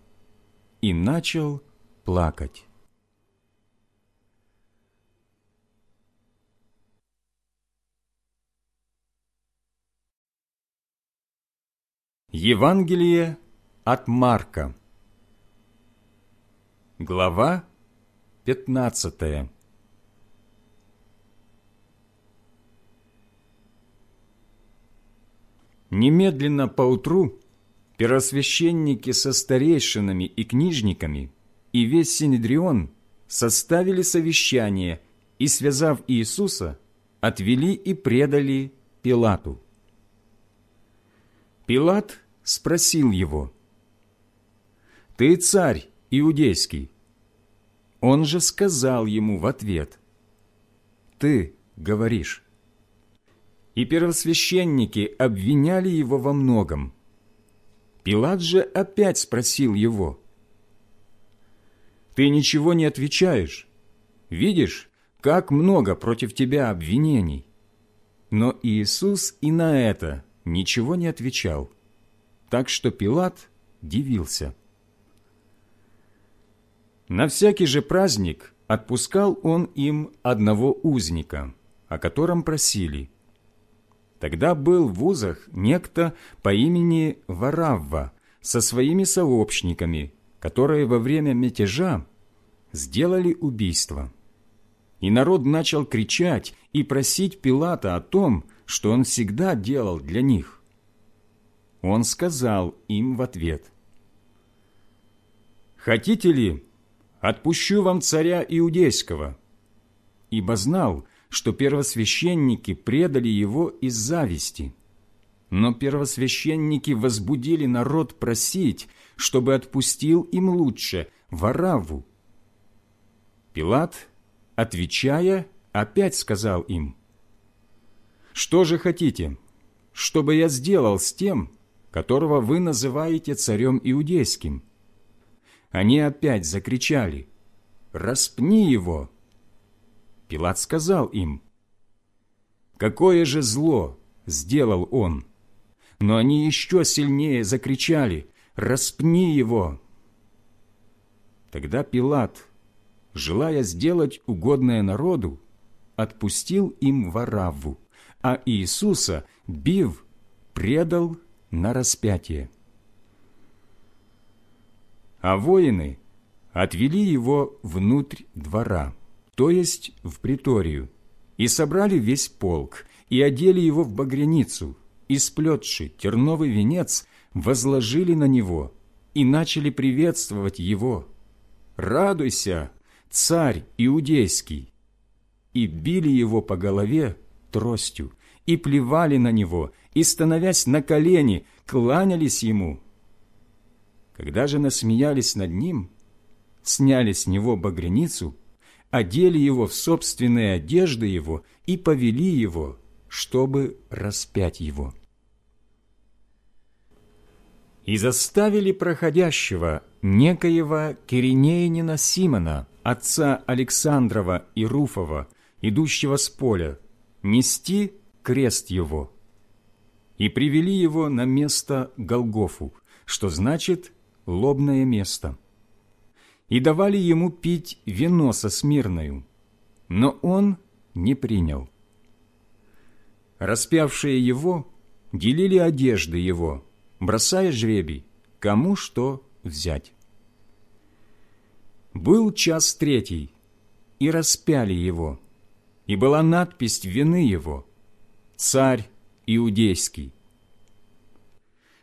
И начал плакать. Евангелие от Марка Глава 15 Немедленно поутру первосвященники со старейшинами и книжниками и весь Синедрион составили совещание и, связав Иисуса, отвели и предали Пилату. Пилат спросил его, «Ты царь иудейский?» Он же сказал ему в ответ, «Ты говоришь». И первосвященники обвиняли его во многом. Пилат же опять спросил его, «Ты ничего не отвечаешь? Видишь, как много против тебя обвинений?» Но Иисус и на это ничего не отвечал, так что Пилат дивился. На всякий же праздник отпускал он им одного узника, о котором просили. Тогда был в узах некто по имени Варавва со своими сообщниками, которые во время мятежа сделали убийство. И народ начал кричать и просить Пилата о том, что он всегда делал для них. Он сказал им в ответ, «Хотите ли, отпущу вам царя Иудейского?» Ибо знал, что первосвященники предали его из зависти. Но первосвященники возбудили народ просить, чтобы отпустил им лучше Вараву. Пилат, отвечая, опять сказал им, что же хотите, чтобы я сделал с тем, которого вы называете царем иудейским?» Они опять закричали, «Распни его!» Пилат сказал им, «Какое же зло сделал он?» Но они еще сильнее закричали, «Распни его!» Тогда Пилат, желая сделать угодное народу, отпустил им Варавву, а Иисуса, бив, предал на распятие. А воины отвели его внутрь двора, то есть в приторию, и собрали весь полк, и одели его в багряницу, и, сплетши терновый венец, возложили на него и начали приветствовать его. «Радуйся, царь иудейский!» И били его по голове тростью, и плевали на него, и, становясь на колени, кланялись ему. Когда же насмеялись над ним, сняли с него багряницу, одели его в собственные одежды его и повели его, чтобы распять его. И заставили проходящего некоего Киринеянина Симона, отца Александрова и Руфова, идущего с поля, нести крест его. И привели его на место Голгофу, что значит «лобное место». И давали ему пить вино со смирною, но он не принял. Распявшие его делили одежды его, бросая жребий, кому что взять. Был час третий, и распяли его – и была надпись вины его «Царь Иудейский».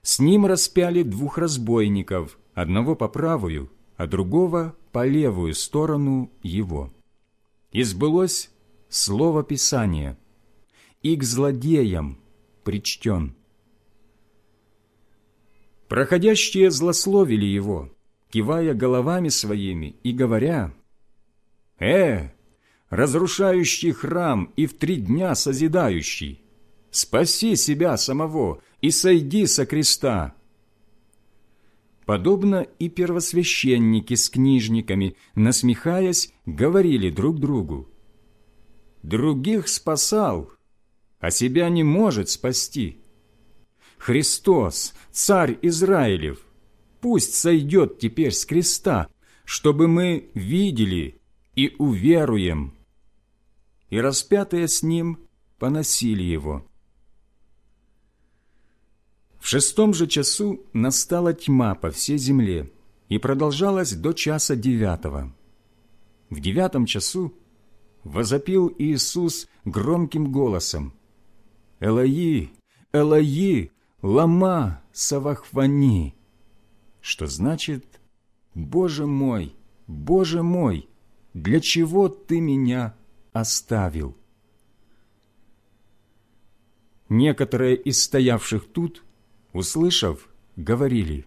С ним распяли двух разбойников, одного по правую, а другого по левую сторону его. И сбылось слово Писания, и к злодеям причтен. Проходящие злословили его, кивая головами своими и говоря, «Э, разрушающий храм и в три дня созидающий. Спаси себя самого и сойди со креста. подобно и первосвященники с книжниками, насмехаясь, говорили друг другу, «Других спасал, а себя не может спасти. Христос, Царь Израилев, пусть сойдет теперь с креста, чтобы мы видели и уверуем». И распятые с ним поносили его. В шестом же часу настала тьма по всей земле и продолжалась до часа девятого. В девятом часу возопил Иисус громким голосом «Элои, Элои, лама савахвани», что значит «Боже мой, Боже мой, для чего Ты меня оставил?» Некоторые из стоявших тут услышав, говорили,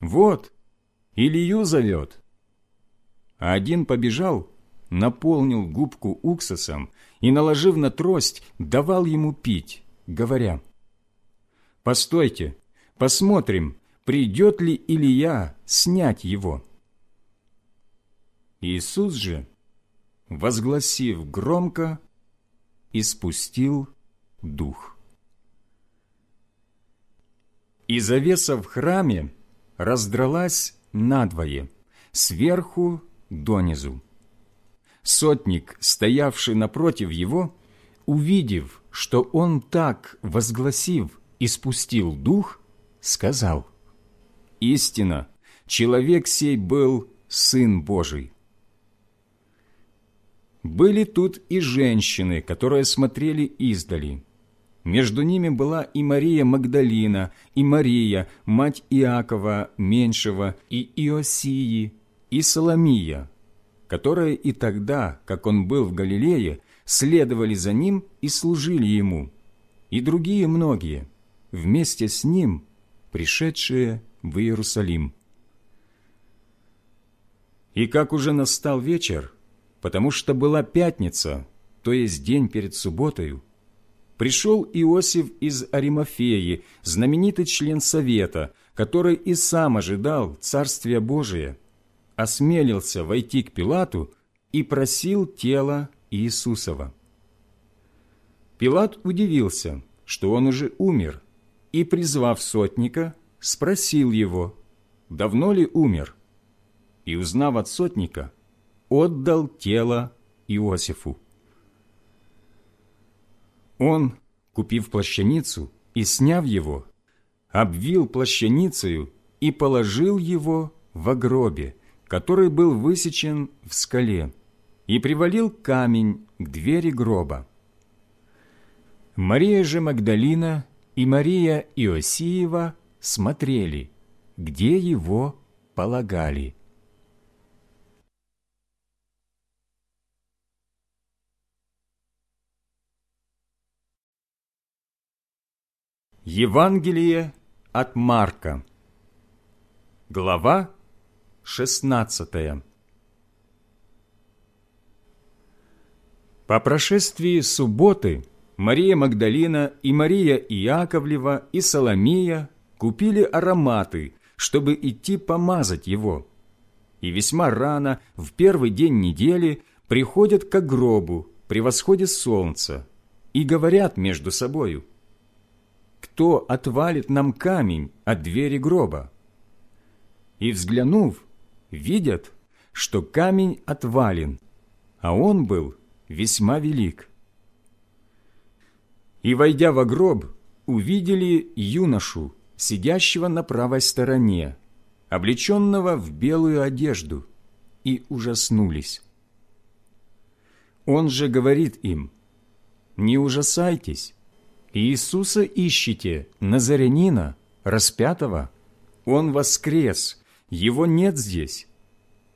«Вот, Илью зовет». А один побежал, наполнил губку уксусом и, наложив на трость, давал ему пить, говоря, «Постойте, посмотрим, придет ли Илья снять его». Иисус же, возгласив громко, испустил дух и завеса в храме раздралась надвое, сверху донизу. Сотник, стоявший напротив его, увидев, что он так, возгласив, испустил дух, сказал, «Истина, человек сей был Сын Божий». Были тут и женщины, которые смотрели издали, между ними была и Мария Магдалина, и Мария, мать Иакова Меньшего, и Иосии, и Соломия, которые и тогда, как он был в Галилее, следовали за ним и служили ему, и другие многие, вместе с ним, пришедшие в Иерусалим. И как уже настал вечер, потому что была пятница, то есть день перед субботою, пришел Иосиф из Аримафеи, знаменитый член Совета, который и сам ожидал Царствия Божия, осмелился войти к Пилату и просил тело Иисусова. Пилат удивился, что он уже умер, и, призвав сотника, спросил его, давно ли умер, и, узнав от сотника, отдал тело Иосифу. Он, купив плащаницу и сняв его, обвил плащаницею и положил его в гробе, который был высечен в скале, и привалил камень к двери гроба. Мария же Магдалина и Мария Иосиева смотрели, где его полагали. Евангелие от Марка Глава 16 По прошествии субботы Мария Магдалина и Мария Иаковлева и Соломия купили ароматы, чтобы идти помазать его. И весьма рано, в первый день недели, приходят к гробу при восходе солнца и говорят между собою – кто отвалит нам камень от двери гроба? И, взглянув, видят, что камень отвален, а он был весьма велик. И, войдя во гроб, увидели юношу, сидящего на правой стороне, облеченного в белую одежду, и ужаснулись. Он же говорит им, «Не ужасайтесь, Иисуса ищете, Назарянина, распятого? Он воскрес, его нет здесь.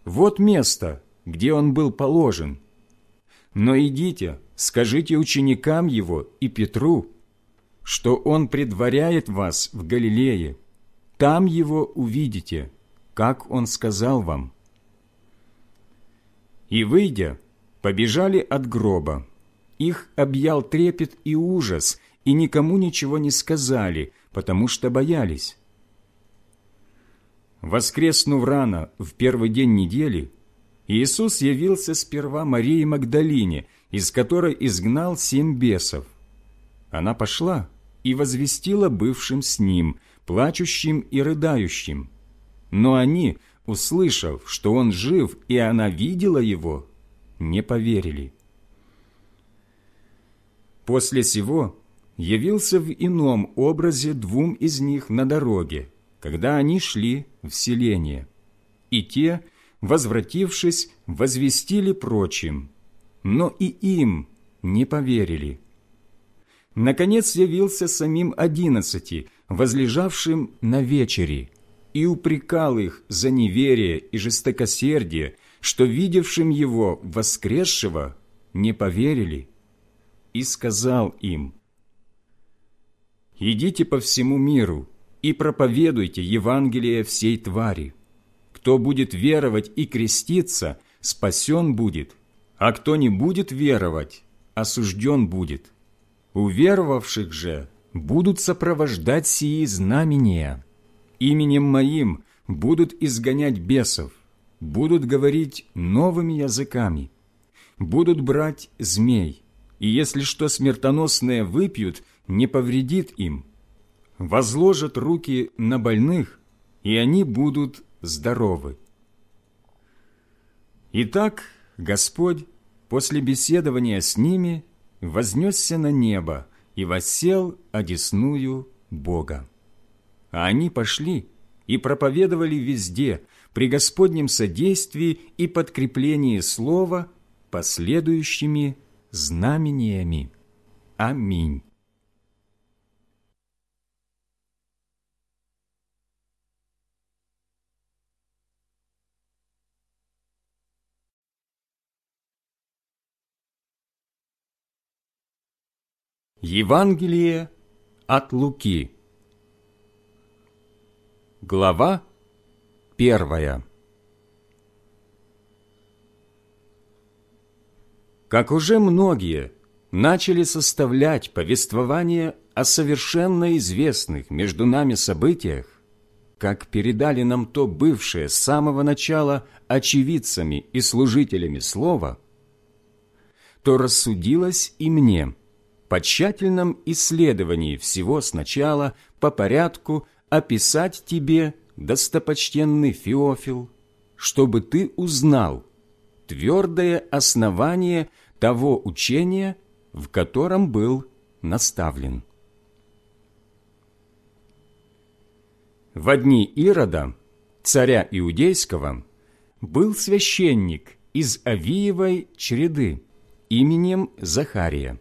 Вот место, где он был положен. Но идите, скажите ученикам его и Петру, что он предваряет вас в Галилее. Там его увидите, как он сказал вам. И, выйдя, побежали от гроба. Их объял трепет и ужас, и никому ничего не сказали, потому что боялись. Воскреснув рано в первый день недели, Иисус явился сперва Марии Магдалине, из которой изгнал семь бесов. Она пошла и возвестила бывшим с ним, плачущим и рыдающим. Но они, услышав, что он жив, и она видела его, не поверили. После сего явился в ином образе двум из них на дороге, когда они шли в селение. И те, возвратившись, возвестили прочим, но и им не поверили. Наконец явился самим одиннадцати, возлежавшим на вечере, и упрекал их за неверие и жестокосердие, что видевшим его воскресшего не поверили, и сказал им, «Идите по всему миру и проповедуйте Евангелие всей твари. Кто будет веровать и креститься, спасен будет, а кто не будет веровать, осужден будет. У веровавших же будут сопровождать сии знамения. Именем Моим будут изгонять бесов, будут говорить новыми языками, будут брать змей, и если что смертоносное выпьют, не повредит им. Возложат руки на больных, и они будут здоровы. Итак, Господь после беседования с ними вознесся на небо и воссел одесную Бога. А они пошли и проповедовали везде, при Господнем содействии и подкреплении Слова последующими знамениями. Аминь. Евангелие от Луки. Глава первая. Как уже многие начали составлять повествование о совершенно известных между нами событиях, как передали нам то бывшее с самого начала очевидцами и служителями слова, то рассудилось и мне – по тщательном исследовании всего сначала по порядку описать тебе, достопочтенный Феофил, чтобы ты узнал твердое основание того учения, в котором был наставлен. В одни Ирода, царя Иудейского, был священник из Авиевой череды именем Захария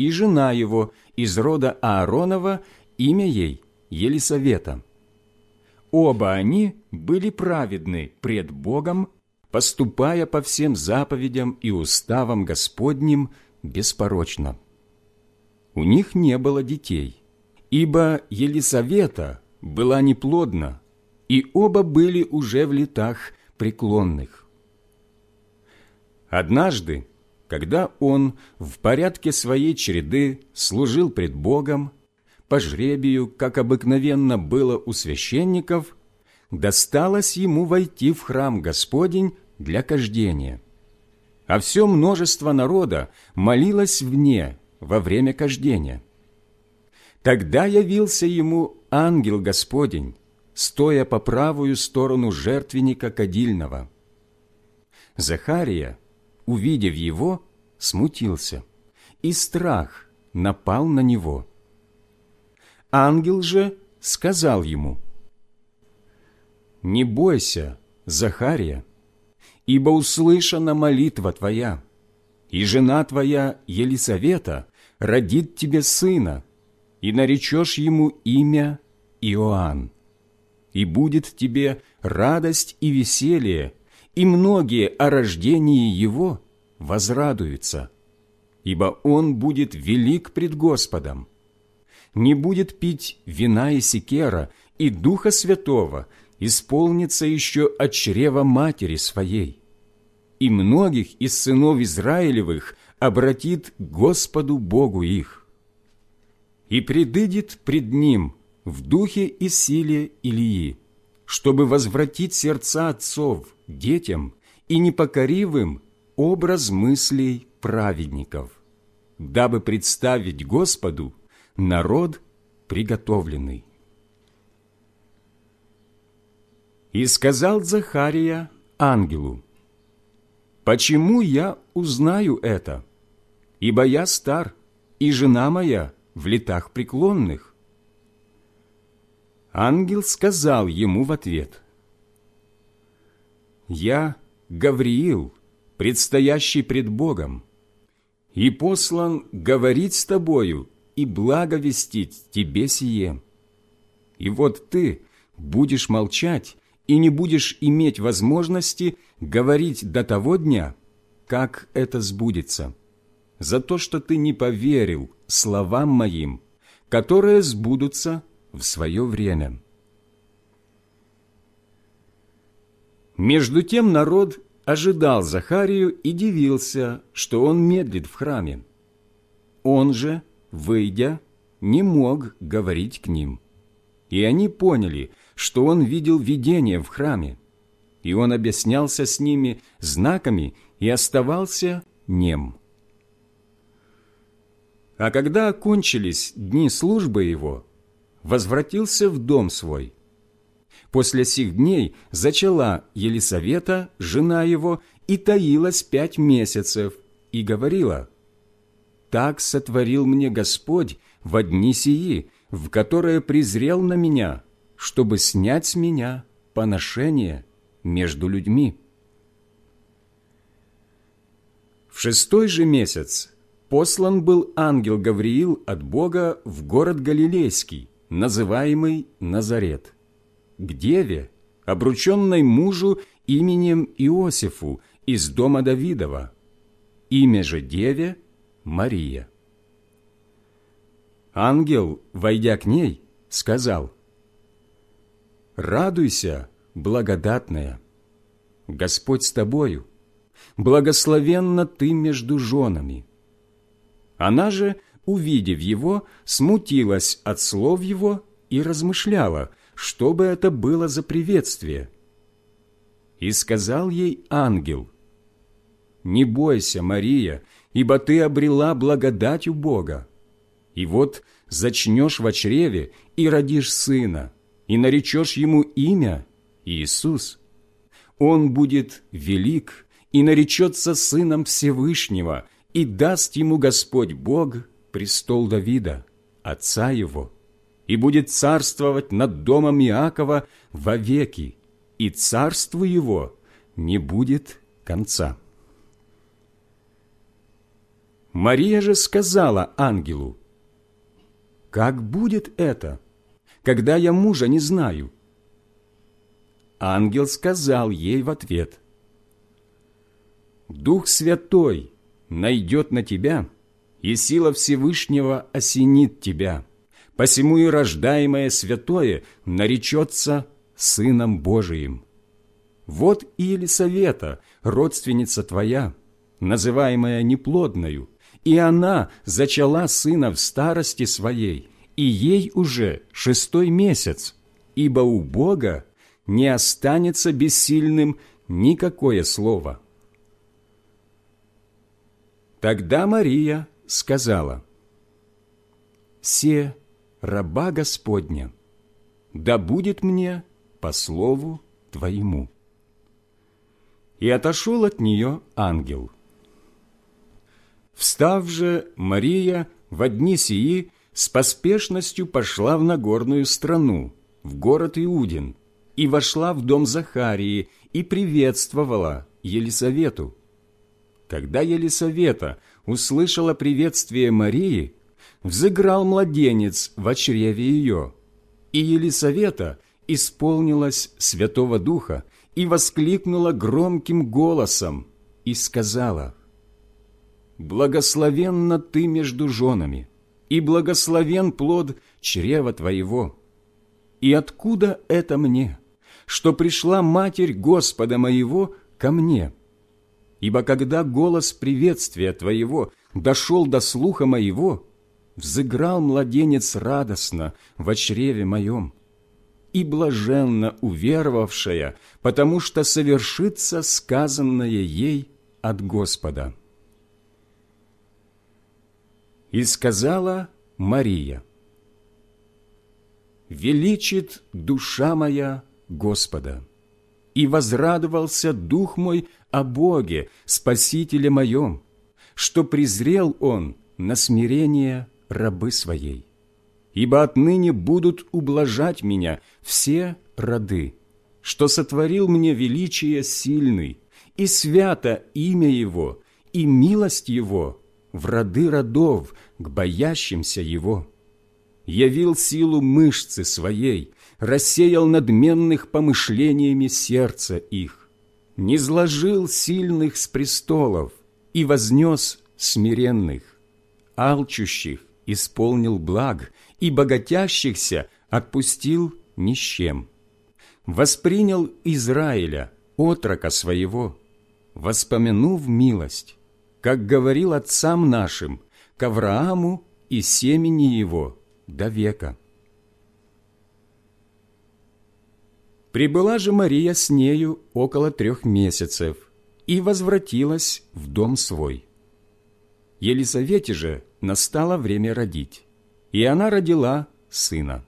и жена его из рода Ааронова, имя ей Елисавета. Оба они были праведны пред Богом, поступая по всем заповедям и уставам Господним беспорочно. У них не было детей, ибо Елисавета была неплодна, и оба были уже в летах преклонных. Однажды когда он в порядке своей череды служил пред Богом, по жребию, как обыкновенно было у священников, досталось ему войти в храм Господень для кождения. А все множество народа молилось вне во время кождения. Тогда явился ему ангел Господень, стоя по правую сторону жертвенника кадильного. Захария – увидев его, смутился, и страх напал на него. Ангел же сказал ему, «Не бойся, Захария, ибо услышана молитва твоя, и жена твоя Елисавета родит тебе сына, и наречешь ему имя Иоанн. И будет тебе радость и веселье, и многие о рождении его возрадуются, ибо он будет велик пред Господом. Не будет пить вина и секера, и Духа Святого исполнится еще от чрева матери своей. И многих из сынов Израилевых обратит Господу Богу их. И предыдет пред Ним в духе и силе Илии, чтобы возвратить сердца отцов детям и непокоривым образ мыслей праведников, дабы представить Господу народ приготовленный. И сказал Захария ангелу, «Почему я узнаю это? Ибо я стар, и жена моя в летах преклонных». Ангел сказал ему в ответ, «Я Гавриил, предстоящий пред Богом, и послан говорить с тобою и благовестить тебе сие. И вот ты будешь молчать и не будешь иметь возможности говорить до того дня, как это сбудется, за то, что ты не поверил словам моим, которые сбудутся в свое время. Между тем народ ожидал Захарию и дивился, что он медлит в храме. Он же, выйдя, не мог говорить к ним. И они поняли, что он видел видение в храме, и он объяснялся с ними знаками и оставался нем. А когда окончились дни службы его, возвратился в дом свой. После сих дней зачала Елисавета, жена его, и таилась пять месяцев, и говорила, «Так сотворил мне Господь в дни сии, в которые презрел на меня, чтобы снять с меня поношение между людьми. В шестой же месяц послан был ангел Гавриил от Бога в город Галилейский, называемый Назарет, к деве, обрученной мужу именем Иосифу из дома Давидова, имя же деве Мария. Ангел, войдя к ней, сказал – Радуйся, благодатная! Господь с тобою, благословенна ты между женами. Она же, увидев его, смутилась от слов его и размышляла, что бы это было за приветствие. И сказал ей ангел, «Не бойся, Мария, ибо ты обрела благодать у Бога. И вот зачнешь в чреве и родишь сына, и наречешь ему имя Иисус. Он будет велик и наречется Сыном Всевышнего, и даст ему Господь Бог престол Давида, отца его, и будет царствовать над домом Иакова вовеки, и царству его не будет конца. Мария же сказала ангелу, «Как будет это?» когда я мужа не знаю?» Ангел сказал ей в ответ, «Дух Святой найдет на тебя, и сила Всевышнего осенит тебя, посему и рождаемое святое наречется Сыном Божиим. Вот и Елисавета, родственница твоя, называемая неплодною, и она зачала сына в старости своей, и ей уже шестой месяц, ибо у Бога не останется бессильным никакое слово. Тогда Мария сказала, «Се раба Господня, да будет мне по слову Твоему». И отошел от нее ангел. Встав же, Мария в одни сии с поспешностью пошла в Нагорную страну, в город Иудин, и вошла в дом Захарии и приветствовала Елисавету. Когда Елисавета услышала приветствие Марии, взыграл младенец в чреве ее, и Елисавета исполнилась Святого Духа и воскликнула громким голосом и сказала, «Благословенна ты между женами, и благословен плод чрева Твоего. И откуда это мне, что пришла Матерь Господа моего ко мне? Ибо когда голос приветствия Твоего дошел до слуха моего, взыграл младенец радостно в чреве моем. и блаженна уверовавшая, потому что совершится сказанное ей от Господа». И сказала Мария, «Величит душа моя Господа, и возрадовался дух мой о Боге, Спасителе моем, что презрел Он на смирение рабы своей. Ибо отныне будут ублажать меня все роды, что сотворил мне величие сильный, и свято имя Его, и милость Его в роды родов к боящимся Его. Явил силу мышцы своей, рассеял надменных помышлениями сердца их, не зложил сильных с престолов и вознес смиренных, алчущих исполнил благ и богатящихся отпустил ни с чем. Воспринял Израиля, отрока своего, воспомянув милость, как говорил отцам нашим, к Аврааму и семени его до века. Прибыла же Мария с нею около трех месяцев и возвратилась в дом свой. Елисавете же настало время родить, и она родила сына.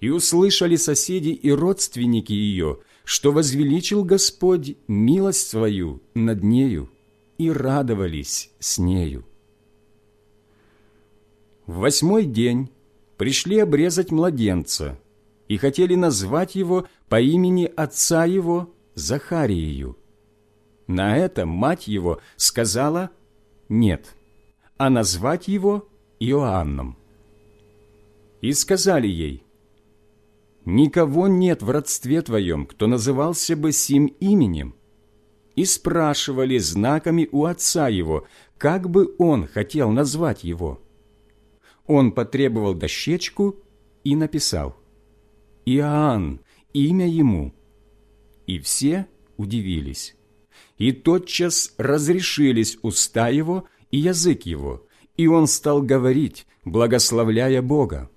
И услышали соседи и родственники ее, что возвеличил Господь милость свою над нею, и радовались с нею. В восьмой день пришли обрезать младенца – и хотели назвать его по имени отца его Захарию. На это мать его сказала «нет», а назвать его Иоанном. И сказали ей «Никого нет в родстве твоем, кто назывался бы сим именем». И спрашивали знаками у отца его, как бы он хотел назвать его. Он потребовал дощечку и написал Иоанн, имя ему. И все удивились. И тотчас разрешились уста его и язык его, и он стал говорить, благословляя Бога.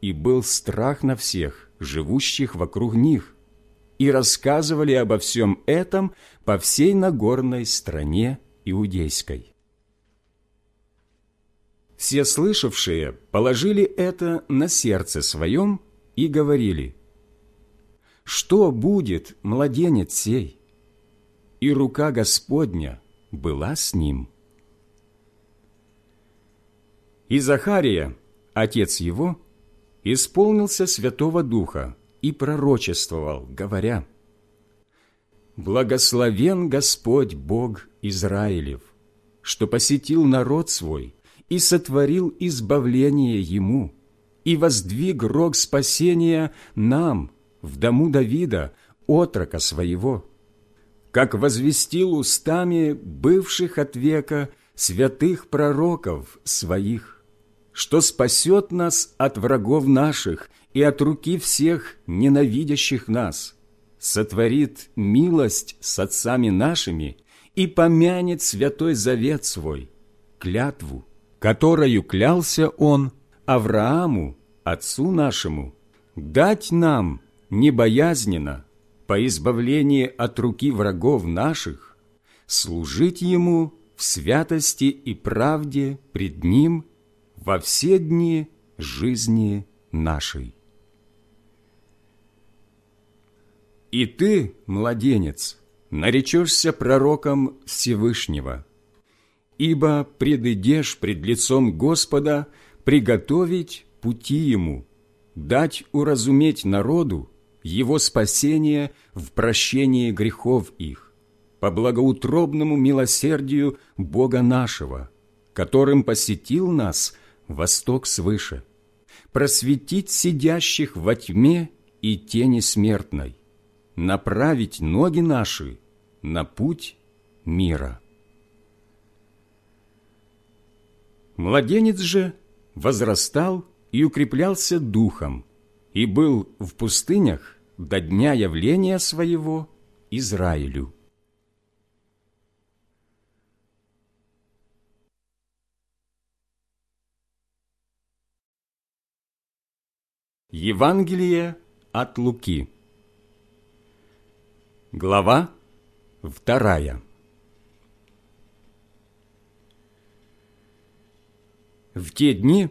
И был страх на всех, живущих вокруг них, и рассказывали обо всем этом по всей Нагорной стране иудейской. Все слышавшие положили это на сердце своем и говорили, «Что будет младенец сей?» И рука Господня была с ним. И Захария, отец его, исполнился Святого Духа и пророчествовал, говоря, «Благословен Господь Бог Израилев, что посетил народ свой и сотворил избавление ему» и воздвиг рог спасения нам, в дому Давида, отрока своего, как возвестил устами бывших от века святых пророков своих, что спасет нас от врагов наших и от руки всех ненавидящих нас, сотворит милость с отцами нашими и помянет святой завет свой, клятву, которою клялся Он Аврааму, отцу нашему, дать нам небоязненно, по избавлении от руки врагов наших, служить Ему в святости и правде пред Ним во все дни жизни нашей. И ты, младенец, наречешься пророком Всевышнего, ибо предыдешь пред лицом Господа приготовить пути Ему, дать уразуметь народу Его спасение в прощении грехов их, по благоутробному милосердию Бога нашего, которым посетил нас восток свыше, просветить сидящих во тьме и тени смертной, направить ноги наши на путь мира. Младенец же возрастал и укреплялся духом, и был в пустынях до дня явления своего Израилю. Евангелие от Луки. Глава вторая. В те дни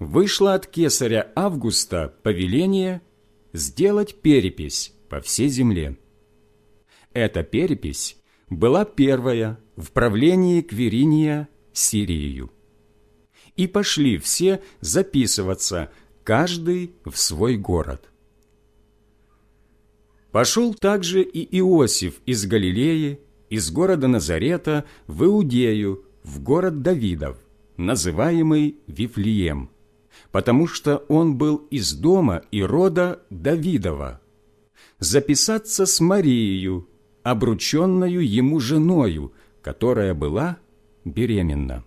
вышло от кесаря Августа повеление сделать перепись по всей земле. Эта перепись была первая в правлении Квериния Сирией. И пошли все записываться, каждый в свой город. Пошел также и Иосиф из Галилеи, из города Назарета, в Иудею, в город Давидов, называемый Вифлеем, потому что он был из дома и рода Давидова, записаться с Марией, обрученную ему женою, которая была беременна.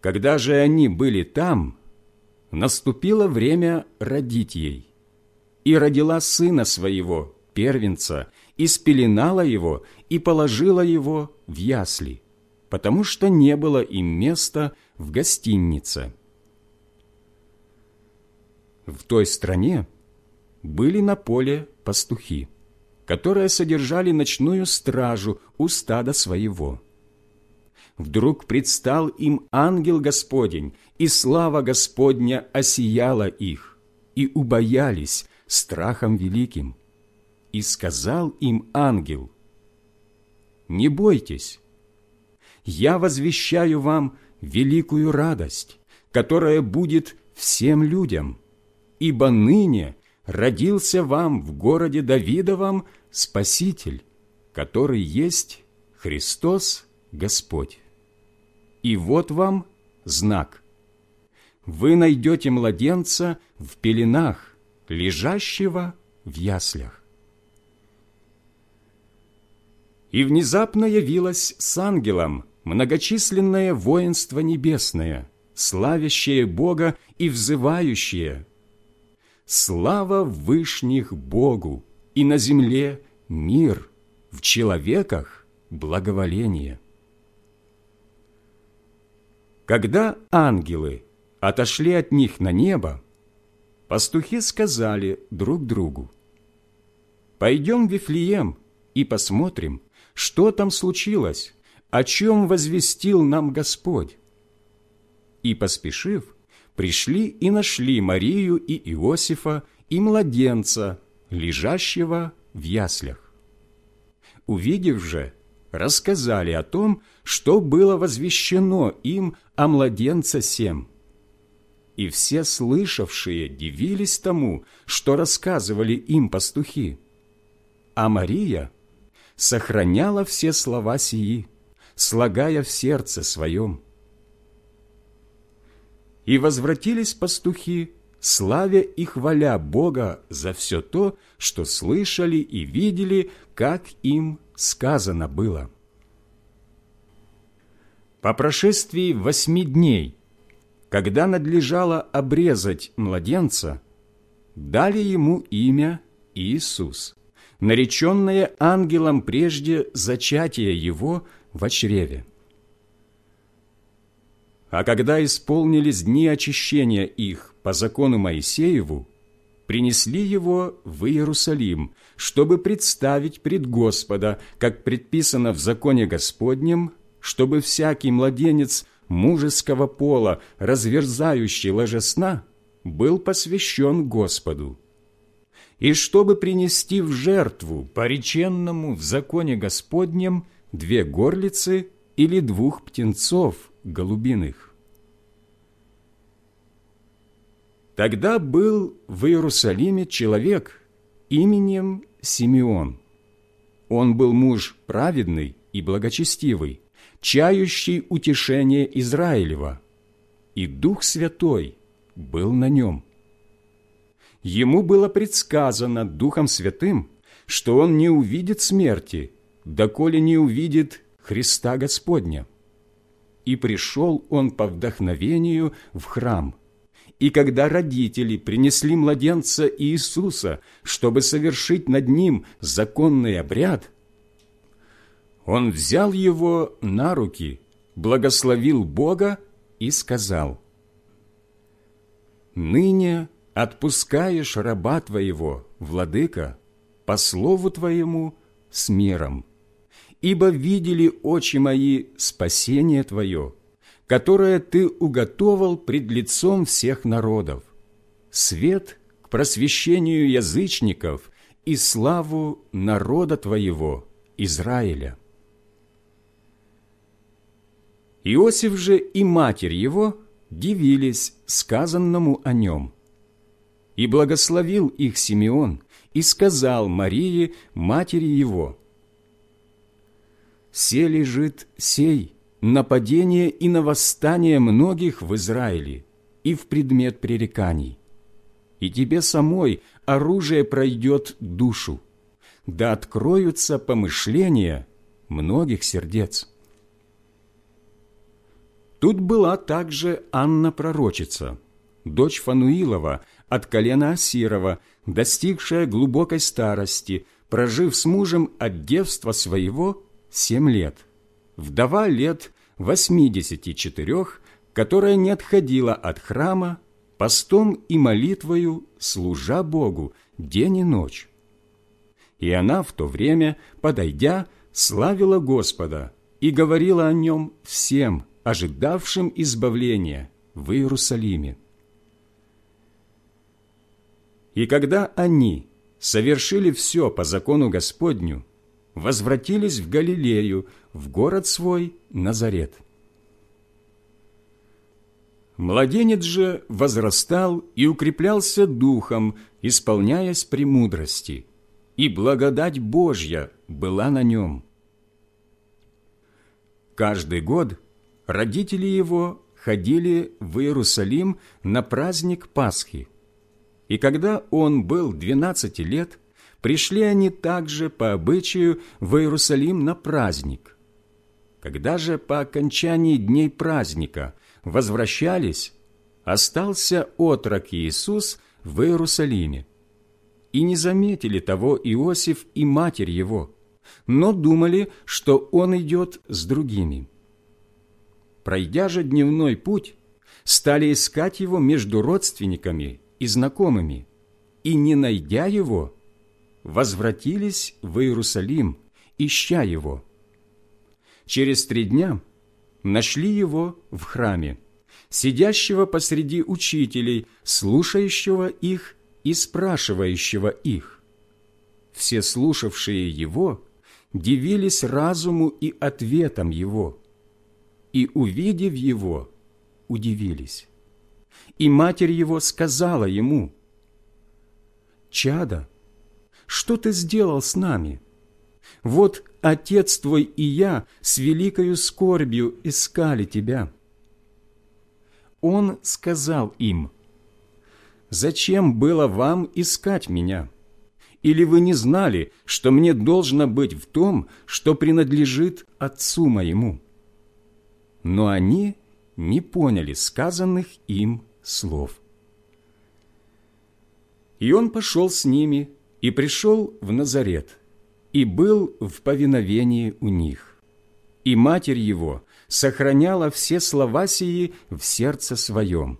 Когда же они были там, наступило время родить ей и родила сына своего, первенца, и спеленала его, и положила его в ясли, потому что не было им места в гостинице. В той стране были на поле пастухи, которые содержали ночную стражу у стада своего. Вдруг предстал им ангел Господень, и слава Господня осияла их, и убоялись, страхом великим. И сказал им ангел, «Не бойтесь, я возвещаю вам великую радость, которая будет всем людям, ибо ныне родился вам в городе Давидовом Спаситель, который есть Христос Господь. И вот вам знак. Вы найдете младенца в пеленах, лежащего в яслях. И внезапно явилось с ангелом многочисленное воинство небесное, славящее Бога и взывающее «Слава Вышних Богу, и на земле мир, в человеках благоволение». Когда ангелы отошли от них на небо, пастухи сказали друг другу, «Пойдем в Вифлеем и посмотрим, что там случилось, о чем возвестил нам Господь». И, поспешив, пришли и нашли Марию и Иосифа и младенца, лежащего в яслях. Увидев же, рассказали о том, что было возвещено им о младенце сем – и все слышавшие дивились тому, что рассказывали им пастухи. А Мария сохраняла все слова сии, слагая в сердце своем. И возвратились пастухи, славя и хваля Бога за все то, что слышали и видели, как им сказано было. По прошествии восьми дней когда надлежало обрезать младенца, дали ему имя Иисус, нареченное ангелом прежде зачатия его в чреве. А когда исполнились дни очищения их по закону Моисееву, принесли его в Иерусалим, чтобы представить пред Господа, как предписано в законе Господнем, чтобы всякий младенец – мужеского пола, разверзающий ложесна, был посвящен Господу. И чтобы принести в жертву пореченному в законе Господнем две горлицы или двух птенцов голубиных. Тогда был в Иерусалиме человек именем Симеон. Он был муж праведный и благочестивый, чающий утешение Израилева, и Дух Святой был на нем. Ему было предсказано Духом Святым, что он не увидит смерти, доколе не увидит Христа Господня. И пришел он по вдохновению в храм. И когда родители принесли младенца Иисуса, чтобы совершить над ним законный обряд – он взял его на руки, благословил Бога и сказал, «Ныне отпускаешь раба Твоего, Владыка, по слову Твоему с миром. Ибо видели очи мои спасение Твое, которое Ты уготовал пред лицом всех народов, свет к просвещению язычников и славу народа Твоего, Израиля. Иосиф же и матерь его дивились сказанному о нем. И благословил их Симеон и сказал Марии, матери его, «Се лежит сей нападение и на восстание многих в Израиле и в предмет пререканий. И тебе самой оружие пройдет душу, да откроются помышления многих сердец». Тут была также Анна-пророчица, дочь Фануилова от колена Асирова, достигшая глубокой старости, прожив с мужем от девства своего семь лет, вдова лет восьмидесяти четырех, которая не отходила от храма, постом и молитвою, служа Богу день и ночь. И она в то время, подойдя, славила Господа и говорила о нем всем, ожидавшим избавления в Иерусалиме. И когда они совершили все по закону Господню, возвратились в Галилею, в город свой Назарет. Младенец же возрастал и укреплялся духом, исполняясь премудрости, и благодать Божья была на нем. Каждый год родители его ходили в Иерусалим на праздник Пасхи. И когда он был двенадцати лет, пришли они также по обычаю в Иерусалим на праздник. Когда же по окончании дней праздника возвращались, остался отрок Иисус в Иерусалиме. И не заметили того Иосиф и матерь его, но думали, что он идет с другими. Пройдя же дневной путь, стали искать его между родственниками и знакомыми, и, не найдя его, возвратились в Иерусалим, ища его. Через три дня нашли его в храме, сидящего посреди учителей, слушающего их и спрашивающего их. Все слушавшие его дивились разуму и ответам его – и, увидев его, удивились. И матерь его сказала ему, «Чада, что ты сделал с нами? Вот отец твой и я с великою скорбью искали тебя». Он сказал им, «Зачем было вам искать меня? Или вы не знали, что мне должно быть в том, что принадлежит отцу моему?» но они не поняли сказанных им слов. И он пошел с ними и пришел в Назарет, и был в повиновении у них. И матерь его сохраняла все слова сии в сердце своем.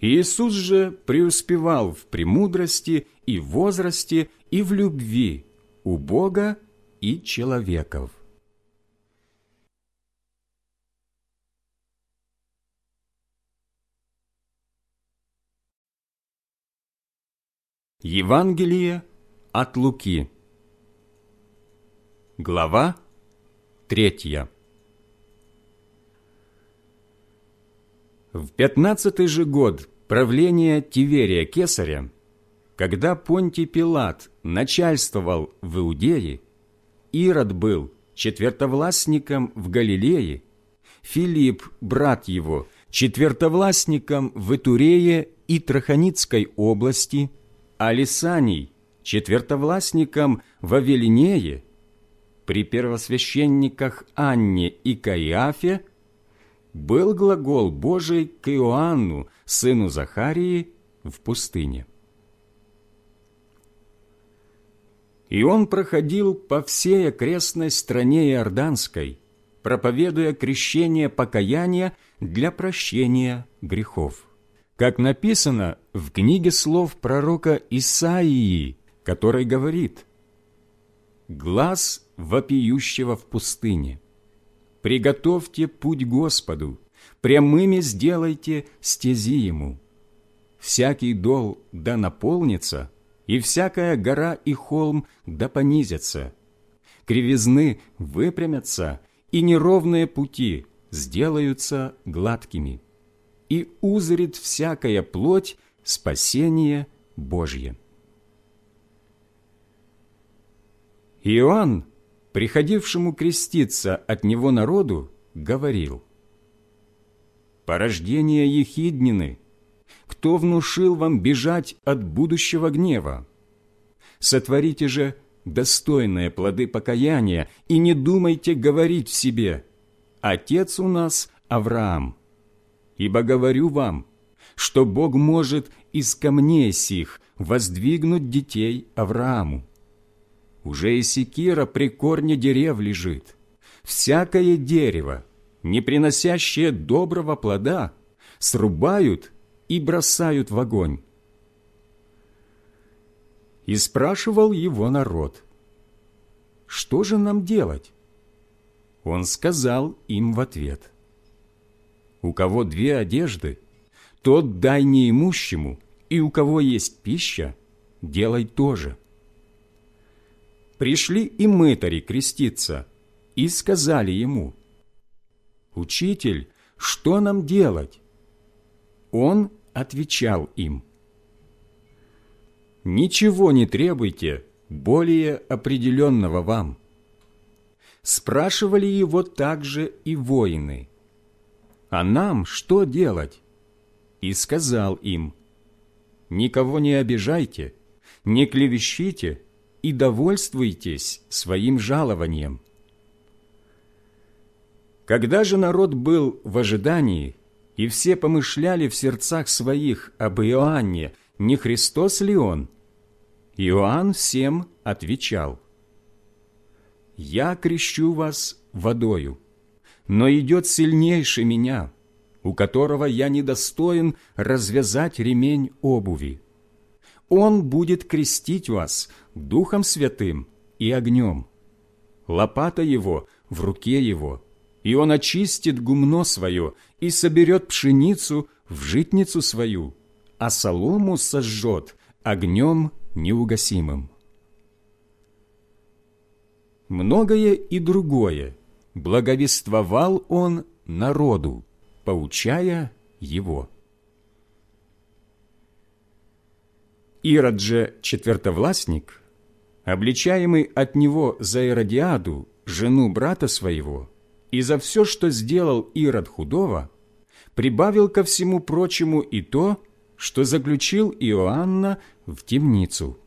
Иисус же преуспевал в премудрости и возрасте и в любви у Бога и человеков. Евангелие от Луки. Глава третья. В пятнадцатый же год правления Тиверия Кесаря, когда Понтий Пилат начальствовал в Иудее, Ирод был четвертовластником в Галилее, Филипп, брат его, четвертовластником в Итурее и Траханицкой области – Алисаний, четвертовластником в Авелинее, при первосвященниках Анне и Каиафе, был глагол Божий к Иоанну, сыну Захарии, в пустыне. И он проходил по всей окрестной стране Иорданской, проповедуя крещение покаяния для прощения грехов. Как написано в книге слов пророка Исаии, который говорит «Глаз вопиющего в пустыне, приготовьте путь Господу, прямыми сделайте стези Ему. Всякий дол да наполнится, и всякая гора и холм да понизятся, кривизны выпрямятся, и неровные пути сделаются гладкими» и узрит всякая плоть спасение Божье. Иоанн, приходившему креститься от него народу, говорил, «Порождение Ехиднины, кто внушил вам бежать от будущего гнева? Сотворите же достойные плоды покаяния и не думайте говорить в себе, «Отец у нас Авраам». Ибо говорю вам, что Бог может из камней сих воздвигнуть детей Аврааму. Уже и секира при корне дерев лежит. Всякое дерево, не приносящее доброго плода, срубают и бросают в огонь. И спрашивал его народ, «Что же нам делать?» Он сказал им в ответ – у кого две одежды, тот дай неимущему, и у кого есть пища, делай тоже. Пришли и мытари креститься, и сказали ему, «Учитель, что нам делать?» Он отвечал им, «Ничего не требуйте более определенного вам». Спрашивали его также и воины – а нам что делать?» И сказал им, «Никого не обижайте, не клевещите и довольствуйтесь своим жалованием». Когда же народ был в ожидании, и все помышляли в сердцах своих об Иоанне, не Христос ли он, Иоанн всем отвечал, «Я крещу вас водою, но идет сильнейший меня, у которого я недостоин развязать ремень обуви. Он будет крестить вас Духом Святым и огнем. Лопата его в руке его, и он очистит гумно свое и соберет пшеницу в житницу свою, а солому сожжет огнем неугасимым. Многое и другое благовествовал он народу, поучая его. Ирод же четвертовластник, обличаемый от него за Иродиаду, жену брата своего, и за все, что сделал Ирод худого, прибавил ко всему прочему и то, что заключил Иоанна в темницу.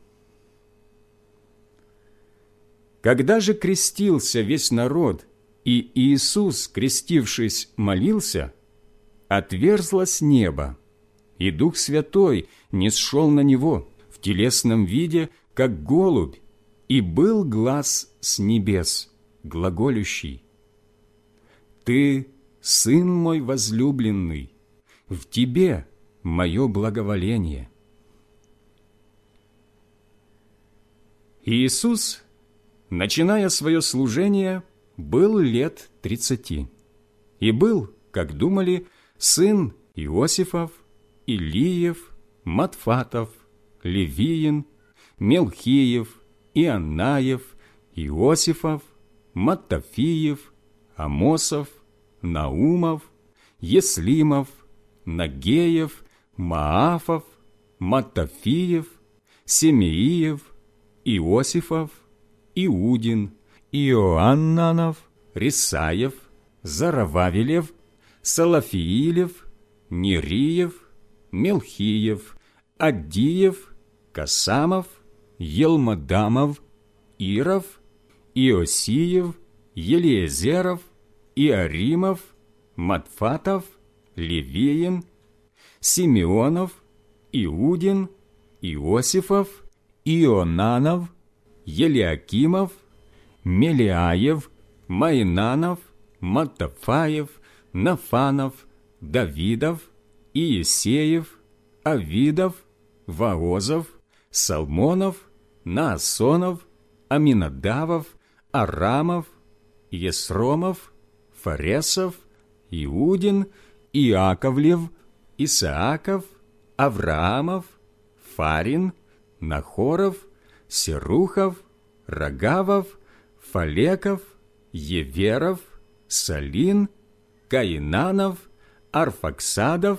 Когда же крестился весь народ и Иисус, крестившись, молился, отверзлось небо, и Дух Святой не сшел на него в телесном виде, как голубь, и был глаз с небес, глаголющий. «Ты, Сын мой возлюбленный, в Тебе мое благоволение». Иисус, начиная свое служение, был лет тридцати. И был, как думали, сын Иосифов, Илиев, Матфатов, Левиин, Мелхиев, Ионаев, Иосифов, Маттафиев, Амосов, Наумов, Еслимов, Нагеев, Маафов, Маттафиев, Семеиев, Иосифов, Иудин, Иоаннанов, Рисаев, Зарававелев, Салафиилев, Нериев, Мелхиев, Аддиев, Касамов, Елмадамов, Иров, Иосиев, Елиезеров, Иоримов, Матфатов, Левиин, Симеонов, Иудин, Иосифов, Ионанов, Елиакимов, Мелиаев, Майнанов, Матафаев, Нафанов, Давидов, Иесеев, Авидов, Ваозов, Салмонов, Наасонов, Аминадавов, Арамов, Есромов, Фаресов, Иудин, Иаковлев, Исааков, Авраамов, Фарин, Нахоров, Серухов, Рогавов, Фалеков, Еверов, Салин, Каинанов, Арфаксадов,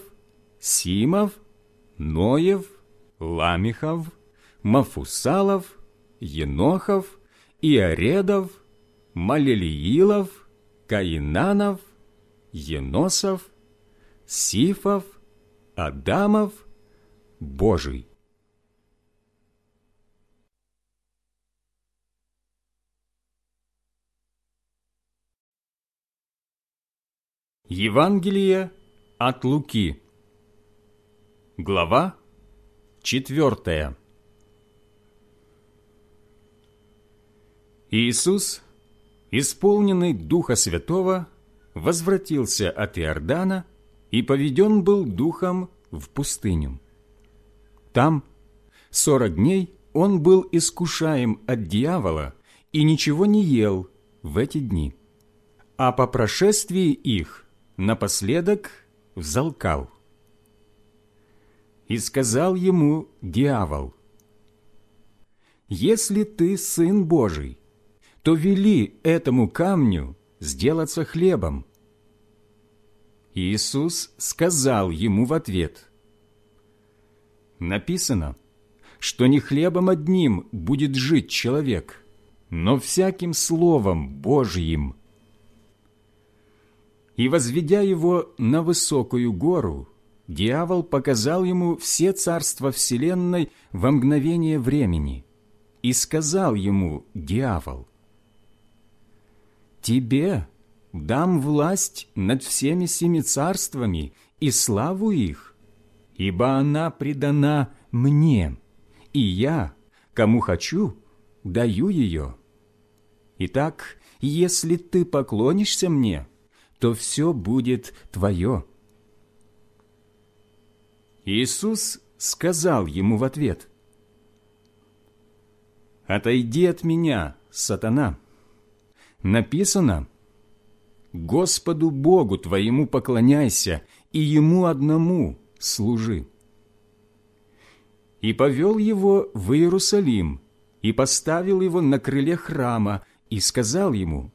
Симов, Ноев, Ламихов, Мафусалов, Енохов, Иоредов, Малелиилов, Каинанов, Еносов, Сифов, Адамов, Божий. Евангелие от Луки Глава четвертая Иисус, исполненный Духа Святого, возвратился от Иордана и поведен был Духом в пустыню. Там сорок дней он был искушаем от дьявола и ничего не ел в эти дни. А по прошествии их напоследок взалкал. И сказал ему дьявол, «Если ты Сын Божий, то вели этому камню сделаться хлебом». Иисус сказал ему в ответ, «Написано, что не хлебом одним будет жить человек, но всяким словом Божьим». И, возведя его на высокую гору, дьявол показал ему все царства вселенной во мгновение времени и сказал ему дьявол, «Тебе дам власть над всеми семи царствами и славу их, ибо она предана мне, и я, кому хочу, даю ее. Итак, если ты поклонишься мне, то все будет твое». Иисус сказал ему в ответ, «Отойди от меня, сатана. Написано, Господу Богу твоему поклоняйся и Ему одному служи». И повел его в Иерусалим, и поставил его на крыле храма, и сказал ему,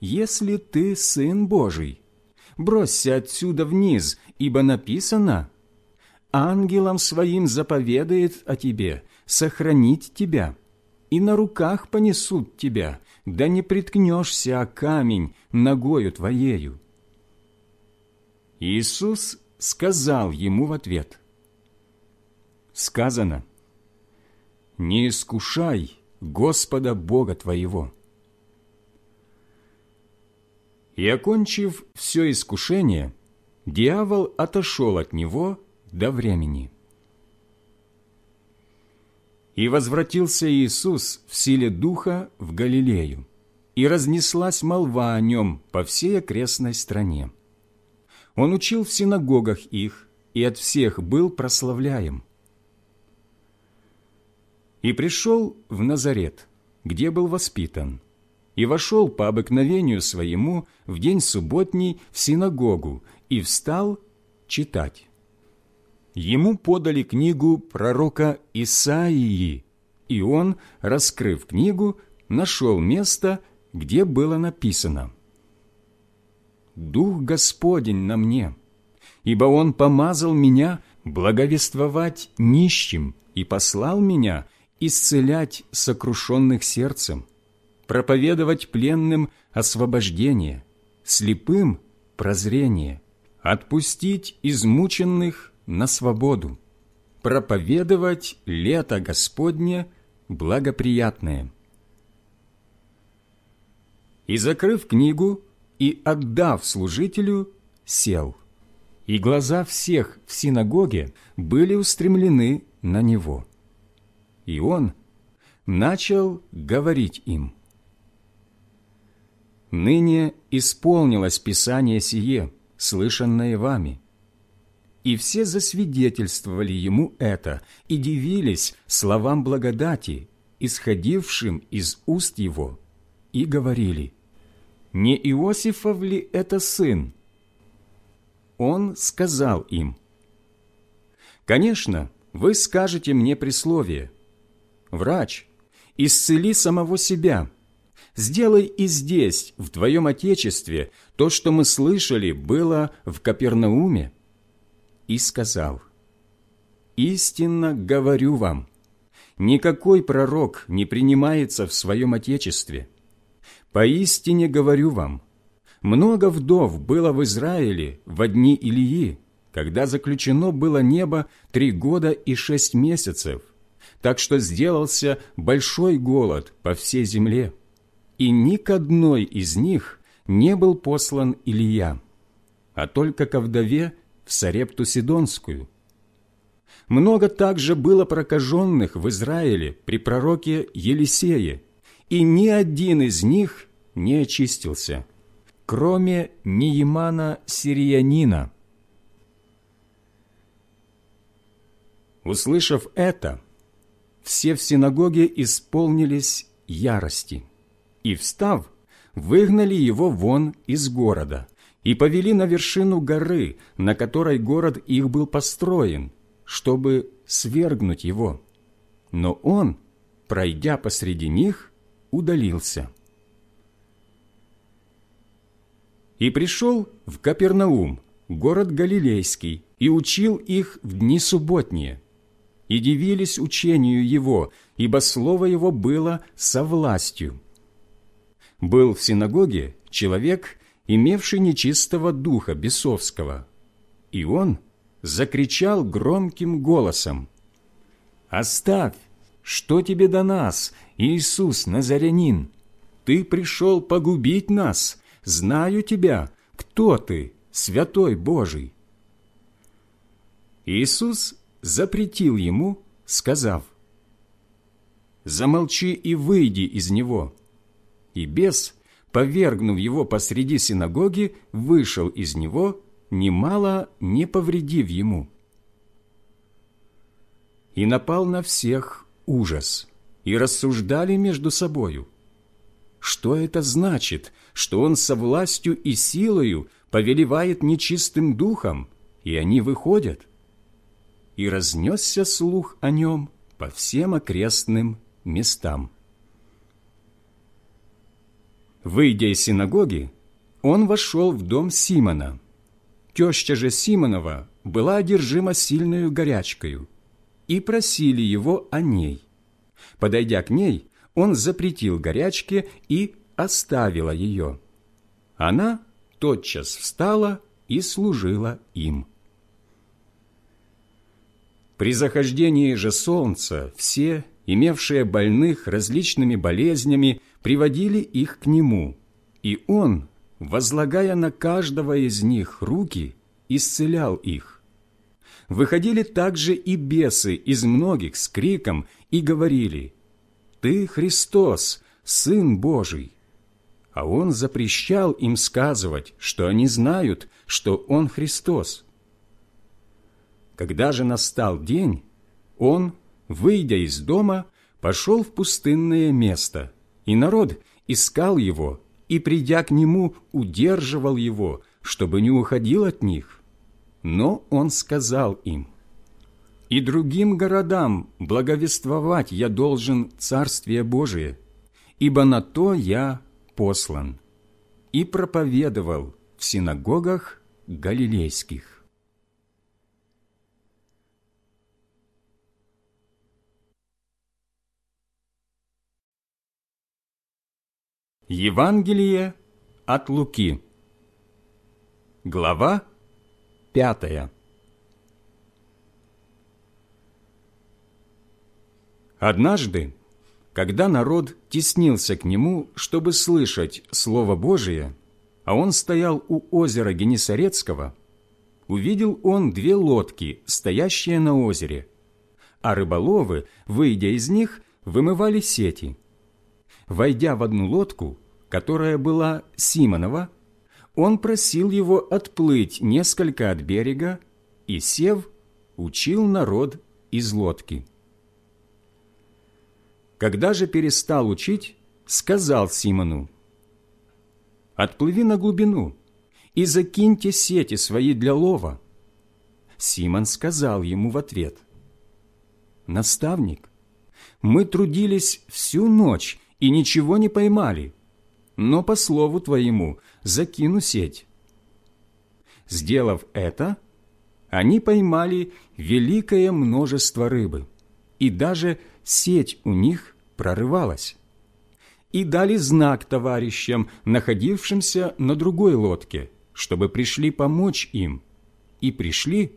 «Если ты Сын Божий, бросься отсюда вниз, ибо написано, ангелам своим заповедает о тебе сохранить тебя, и на руках понесут тебя, да не приткнешься о камень ногою твоею». Иисус сказал ему в ответ, «Сказано, не искушай Господа Бога твоего». И, окончив все искушение, дьявол отошел от него до времени. И возвратился Иисус в силе Духа в Галилею, и разнеслась молва о нем по всей окрестной стране. Он учил в синагогах их, и от всех был прославляем. И пришел в Назарет, где был воспитан, и вошел по обыкновению своему в день субботний в синагогу и встал читать. Ему подали книгу пророка Исаии, и он, раскрыв книгу, нашел место, где было написано «Дух Господень на мне, ибо Он помазал меня благовествовать нищим и послал меня исцелять сокрушенных сердцем, проповедовать пленным освобождение, слепым прозрение, отпустить измученных на свободу, проповедовать лето Господне благоприятное. И, закрыв книгу и отдав служителю, сел, и глаза всех в синагоге были устремлены на него. И он начал говорить им – Ныне исполнилось Писание сие, слышанное вами. И все засвидетельствовали ему это и дивились словам благодати, исходившим из уст его, и говорили, «Не Иосифов ли это сын?» Он сказал им, «Конечно, вы скажете мне присловие, «Врач, исцели самого себя, сделай и здесь, в твоем Отечестве, то, что мы слышали, было в Капернауме». И сказал, «Истинно говорю вам, никакой пророк не принимается в своем Отечестве. Поистине говорю вам, много вдов было в Израиле в дни Илии, когда заключено было небо три года и шесть месяцев, так что сделался большой голод по всей земле, и ни к одной из них не был послан Илия, а только ко вдове в Сарепту Сидонскую. Много также было прокаженных в Израиле при пророке Елисее, и ни один из них не очистился, кроме Неемана Сириянина. Услышав это, все в синагоге исполнились ярости, и, встав, выгнали его вон из города и повели на вершину горы, на которой город их был построен, чтобы свергнуть его. Но он, пройдя посреди них, удалился. И пришел в Капернаум, город Галилейский, и учил их в дни субботние. И дивились учению его, ибо слово его было со властью. Был в синагоге человек, имевший нечистого духа бесовского, и он закричал громким голосом, «Оставь! Что тебе до нас, Иисус Назарянин? Ты пришел погубить нас, знаю тебя, кто ты, святой Божий». Иисус запретил ему, сказав, «Замолчи и выйди из него». И бес, повергнув его посреди синагоги, вышел из него, немало не повредив ему. И напал на всех ужас, и рассуждали между собою – что это значит, что он со властью и силою повелевает нечистым духом, и они выходят? И разнесся слух о нем по всем окрестным местам. Выйдя из синагоги, он вошел в дом Симона. Теща же Симонова была одержима сильную горячкою, и просили его о ней. Подойдя к ней, он запретил горячке и оставила ее. Она тотчас встала и служила им. При захождении же солнца все, имевшие больных различными болезнями, приводили их к нему, и он, возлагая на каждого из них руки, исцелял их. Выходили также и бесы из многих с криком и говорили ты Христос, Сын Божий». А Он запрещал им сказывать, что они знают, что Он Христос. Когда же настал день, Он, выйдя из дома, пошел в пустынное место, и народ искал Его, и, придя к Нему, удерживал Его, чтобы не уходил от них. Но Он сказал им – и другим городам благовествовать я должен Царствие Божие, ибо на то я послан, и проповедовал в синагогах галилейских. Евангелие от Луки Глава пятая Однажды, когда народ теснился к нему, чтобы слышать Слово Божие, а он стоял у озера Генесарецкого, увидел он две лодки, стоящие на озере, а рыболовы, выйдя из них, вымывали сети. Войдя в одну лодку, которая была Симонова, он просил его отплыть несколько от берега и, сев, учил народ из лодки. Когда же перестал учить, сказал Симону, «Отплыви на глубину и закиньте сети свои для лова». Симон сказал ему в ответ, «Наставник, мы трудились всю ночь и ничего не поймали, но по слову твоему закину сеть». Сделав это, они поймали великое множество рыбы, и даже сеть у них прорывалась. И дали знак товарищам, находившимся на другой лодке, чтобы пришли помочь им. И пришли,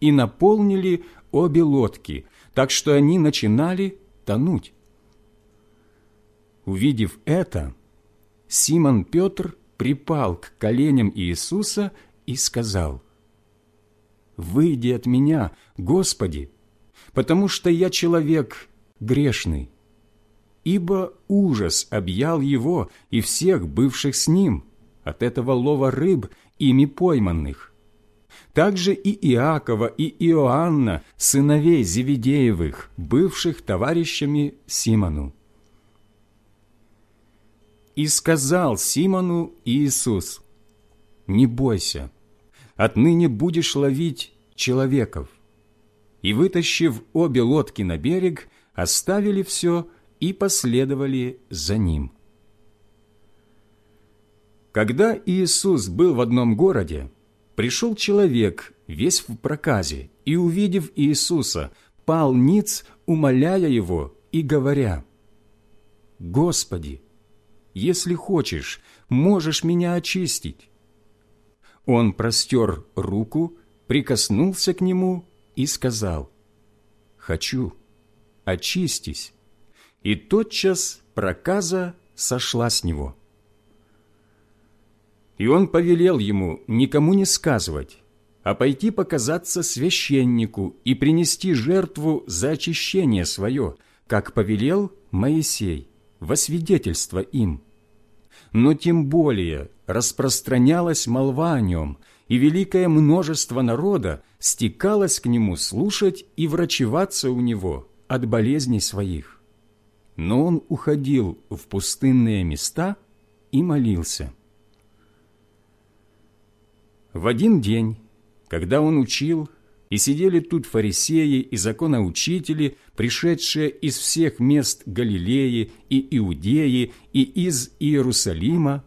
и наполнили обе лодки, так что они начинали тонуть. Увидев это, Симон Петр припал к коленям Иисуса и сказал, «Выйди от меня, Господи, потому что я человек грешный». Ибо ужас объял его и всех бывших с ним от этого лова рыб, ими пойманных. Также и Иакова, и Иоанна, сыновей Зеведеевых, бывших товарищами Симону. И сказал Симону Иисус, «Не бойся, отныне будешь ловить человеков». И, вытащив обе лодки на берег, оставили все и последовали за ним. Когда Иисус был в одном городе, пришел человек, весь в проказе, и, увидев Иисуса, пал ниц, умоляя его и говоря, «Господи, если хочешь, можешь меня очистить». Он простер руку, прикоснулся к нему и сказал, «Хочу, очистись». И тотчас проказа сошла с него. И он повелел ему никому не сказывать, а пойти показаться священнику и принести жертву за очищение свое, как повелел Моисей, во свидетельство им. Но тем более распространялась молва о нем, и великое множество народа стекалось к нему слушать и врачеваться у него от болезней своих. Но он уходил в пустынные места и молился. В один день, когда он учил, и сидели тут фарисеи и законоучители, пришедшие из всех мест Галилеи и Иудеи и из Иерусалима,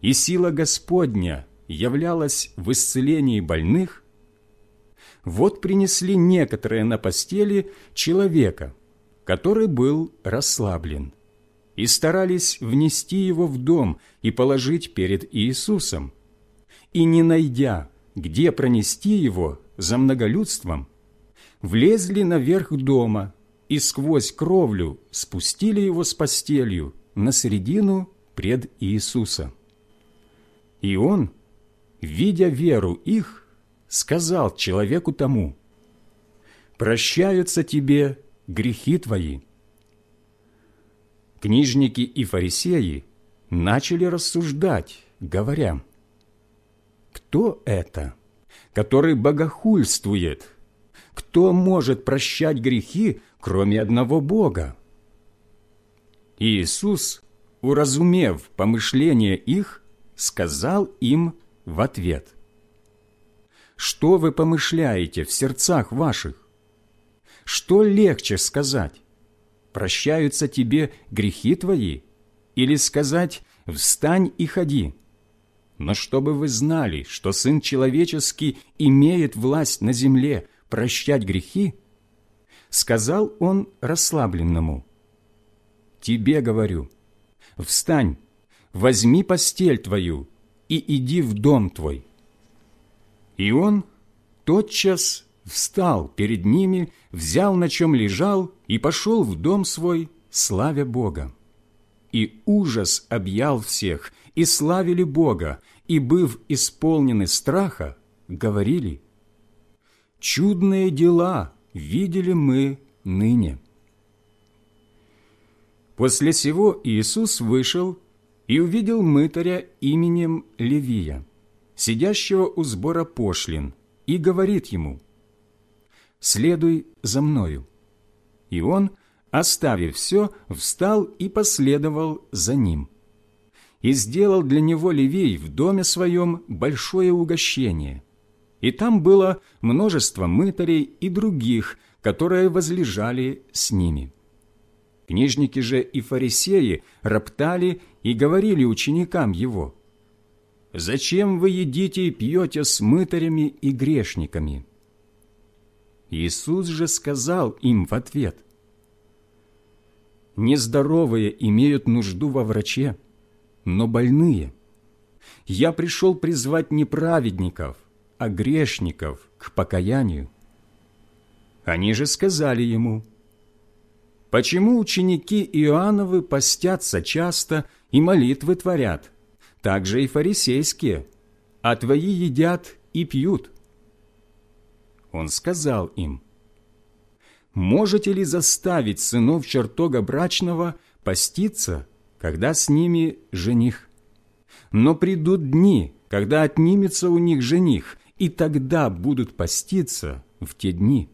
и сила Господня являлась в исцелении больных, вот принесли некоторые на постели человека, который был расслаблен, и старались внести его в дом и положить перед Иисусом. И не найдя, где пронести его за многолюдством, влезли наверх дома и сквозь кровлю спустили его с постелью на середину пред Иисуса. И он, видя веру их, сказал человеку тому, «Прощаются тебе грехи твои». Книжники и фарисеи начали рассуждать, говоря, «Кто это, который богохульствует? Кто может прощать грехи, кроме одного Бога?» Иисус, уразумев помышления их, сказал им в ответ, «Что вы помышляете в сердцах ваших? Что легче сказать? Прощаются тебе грехи твои? Или сказать «Встань и ходи»? Но чтобы вы знали, что Сын Человеческий имеет власть на земле прощать грехи, сказал он расслабленному, «Тебе говорю, встань, возьми постель твою и иди в дом твой». И он тотчас встал перед ними, взял, на чем лежал, и пошел в дом свой, славя Бога. И ужас объял всех, и славили Бога, и, быв исполнены страха, говорили, «Чудные дела видели мы ныне». После сего Иисус вышел и увидел мытаря именем Левия, сидящего у сбора пошлин, и говорит ему – следуй за мною». И он, оставив все, встал и последовал за ним. И сделал для него Левей в доме своем большое угощение. И там было множество мытарей и других, которые возлежали с ними. Книжники же и фарисеи роптали и говорили ученикам его, «Зачем вы едите и пьете с мытарями и грешниками?» Иисус же сказал им в ответ, «Нездоровые имеют нужду во враче, но больные. Я пришел призвать не праведников, а грешников к покаянию». Они же сказали ему, «Почему ученики Иоанновы постятся часто и молитвы творят, так же и фарисейские, а твои едят и пьют?» Он сказал им, «Можете ли заставить сынов чертога брачного поститься, когда с ними жених? Но придут дни, когда отнимется у них жених, и тогда будут поститься в те дни».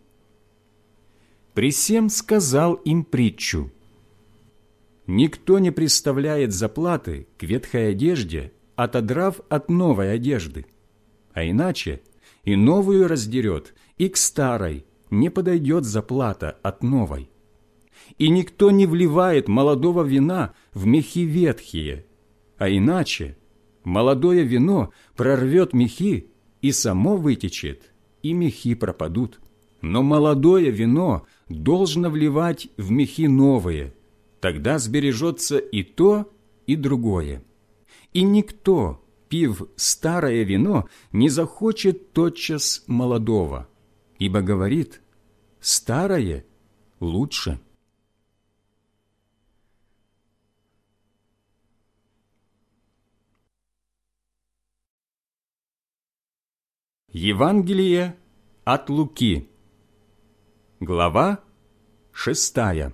Присем сказал им притчу. «Никто не представляет заплаты к ветхой одежде, отодрав от новой одежды, а иначе и новую раздерет, и к старой не подойдет заплата от новой. И никто не вливает молодого вина в мехи ветхие, а иначе молодое вино прорвет мехи, и само вытечет, и мехи пропадут. Но молодое вино должно вливать в мехи новые, тогда сбережется и то, и другое. И никто, пив старое вино, не захочет тотчас молодого, ибо говорит, старое лучше. Евангелие от Луки Глава шестая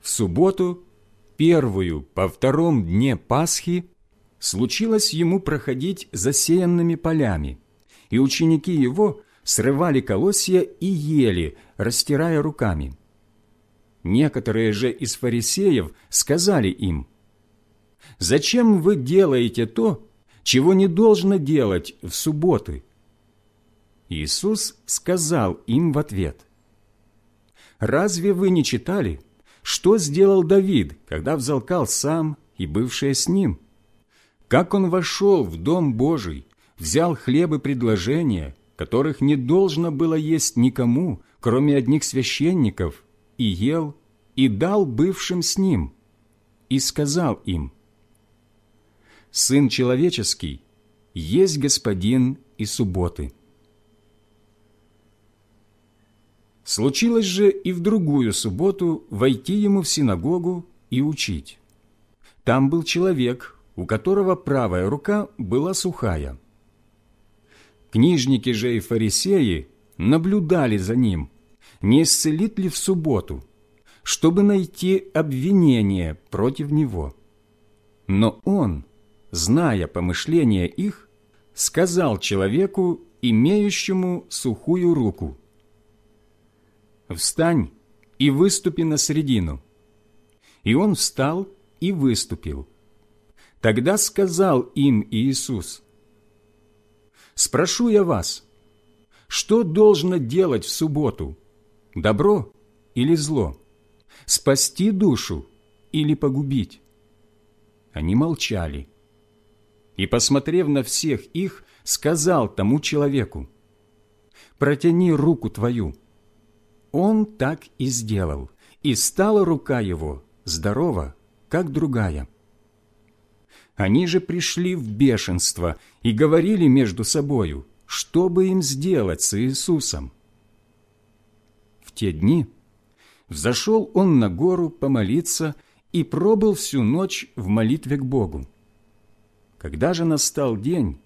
В субботу, первую по втором дне Пасхи, случилось ему проходить засеянными полями, и ученики его срывали колосья и ели, растирая руками. Некоторые же из фарисеев сказали им, «Зачем вы делаете то, чего не должно делать в субботы?» Иисус сказал им в ответ, «Разве вы не читали, что сделал Давид, когда взалкал сам и бывшие с ним? Как он вошел в Дом Божий, взял хлебы предложения, которых не должно было есть никому, кроме одних священников, и ел, и дал бывшим с ним, и сказал им, «Сын человеческий есть господин и субботы». Случилось же и в другую субботу войти ему в синагогу и учить. Там был человек, у которого правая рука была сухая. Книжники же и фарисеи наблюдали за ним, не исцелит ли в субботу, чтобы найти обвинение против него. Но он, зная помышления их, сказал человеку, имеющему сухую руку – «Встань и выступи на средину». И он встал и выступил. Тогда сказал им Иисус, «Спрошу я вас, что должно делать в субботу, добро или зло, спасти душу или погубить?» Они молчали. И, посмотрев на всех их, сказал тому человеку, «Протяни руку твою». Он так и сделал, и стала рука его здорова, как другая. Они же пришли в бешенство и говорили между собою, что бы им сделать с Иисусом. В те дни взошел он на гору помолиться и пробыл всю ночь в молитве к Богу. Когда же настал день,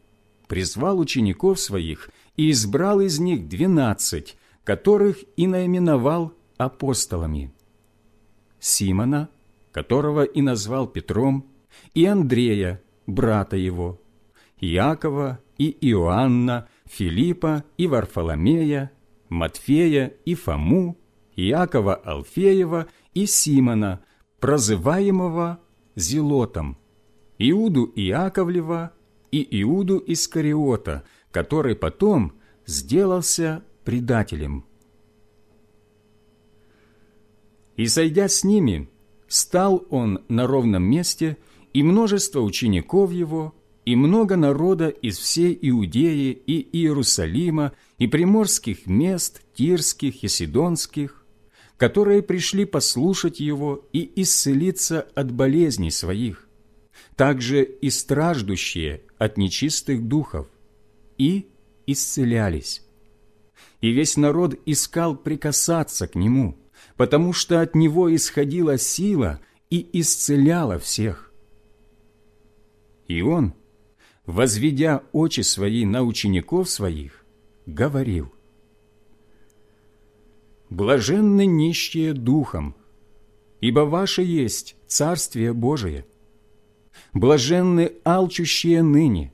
призвал учеников своих и избрал из них двенадцать, которых и наименовал апостолами. Симона, которого и назвал Петром, и Андрея, брата его, Иакова и Иоанна, Филиппа и Варфоломея, Матфея и Фому, Иакова Алфеева и Симона, прозываемого Зелотом, Иуду Иаковлева и Иуду Искариота, который потом сделался предателем. И, сойдя с ними, стал он на ровном месте, и множество учеников его, и много народа из всей Иудеи и Иерусалима, и приморских мест, тирских и сидонских, которые пришли послушать его и исцелиться от болезней своих, также и страждущие от нечистых духов, и исцелялись. И весь народ искал прикасаться к нему, потому что от него исходила сила и исцеляла всех. И он, возведя очи свои на учеников своих, говорил, «Блаженны нищие духом, ибо ваше есть Царствие Божие. Блаженны алчущие ныне,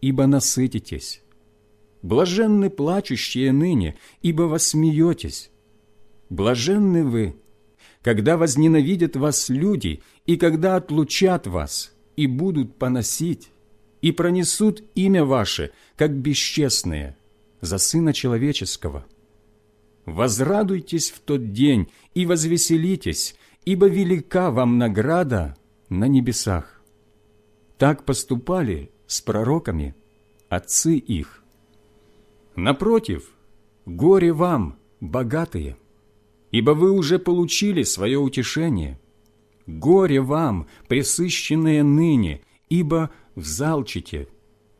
ибо насытитесь. Блаженны плачущие ныне, ибо восмеетесь. Блаженны вы, когда возненавидят вас люди, и когда отлучат вас, и будут поносить, и пронесут имя ваше, как бесчестные, за Сына Человеческого. Возрадуйтесь в тот день и возвеселитесь, ибо велика вам награда на небесах. Так поступали с пророками отцы их. Напротив, горе вам, богатые, ибо вы уже получили свое утешение. Горе вам, пресыщенные ныне, ибо взалчите.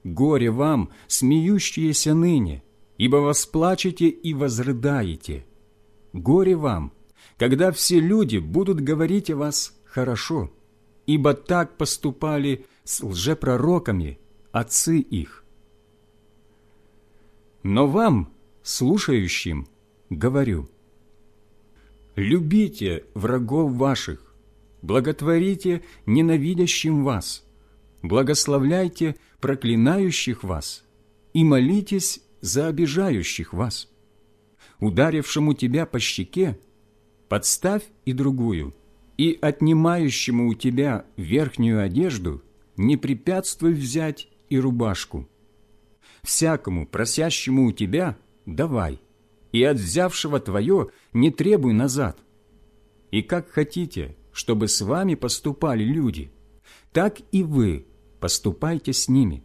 Горе вам, смеющиеся ныне, ибо восплачете и возрыдаете. Горе вам, когда все люди будут говорить о вас хорошо, ибо так поступали с лжепророками отцы их. Но вам, слушающим, говорю, любите врагов ваших, благотворите ненавидящим вас, благословляйте проклинающих вас и молитесь за обижающих вас. Ударившему тебя по щеке, подставь и другую, и отнимающему у тебя верхнюю одежду не препятствуй взять и рубашку. Всякому, просящему у тебя, давай, и от взявшего твое не требуй назад. И как хотите, чтобы с вами поступали люди, так и вы поступайте с ними.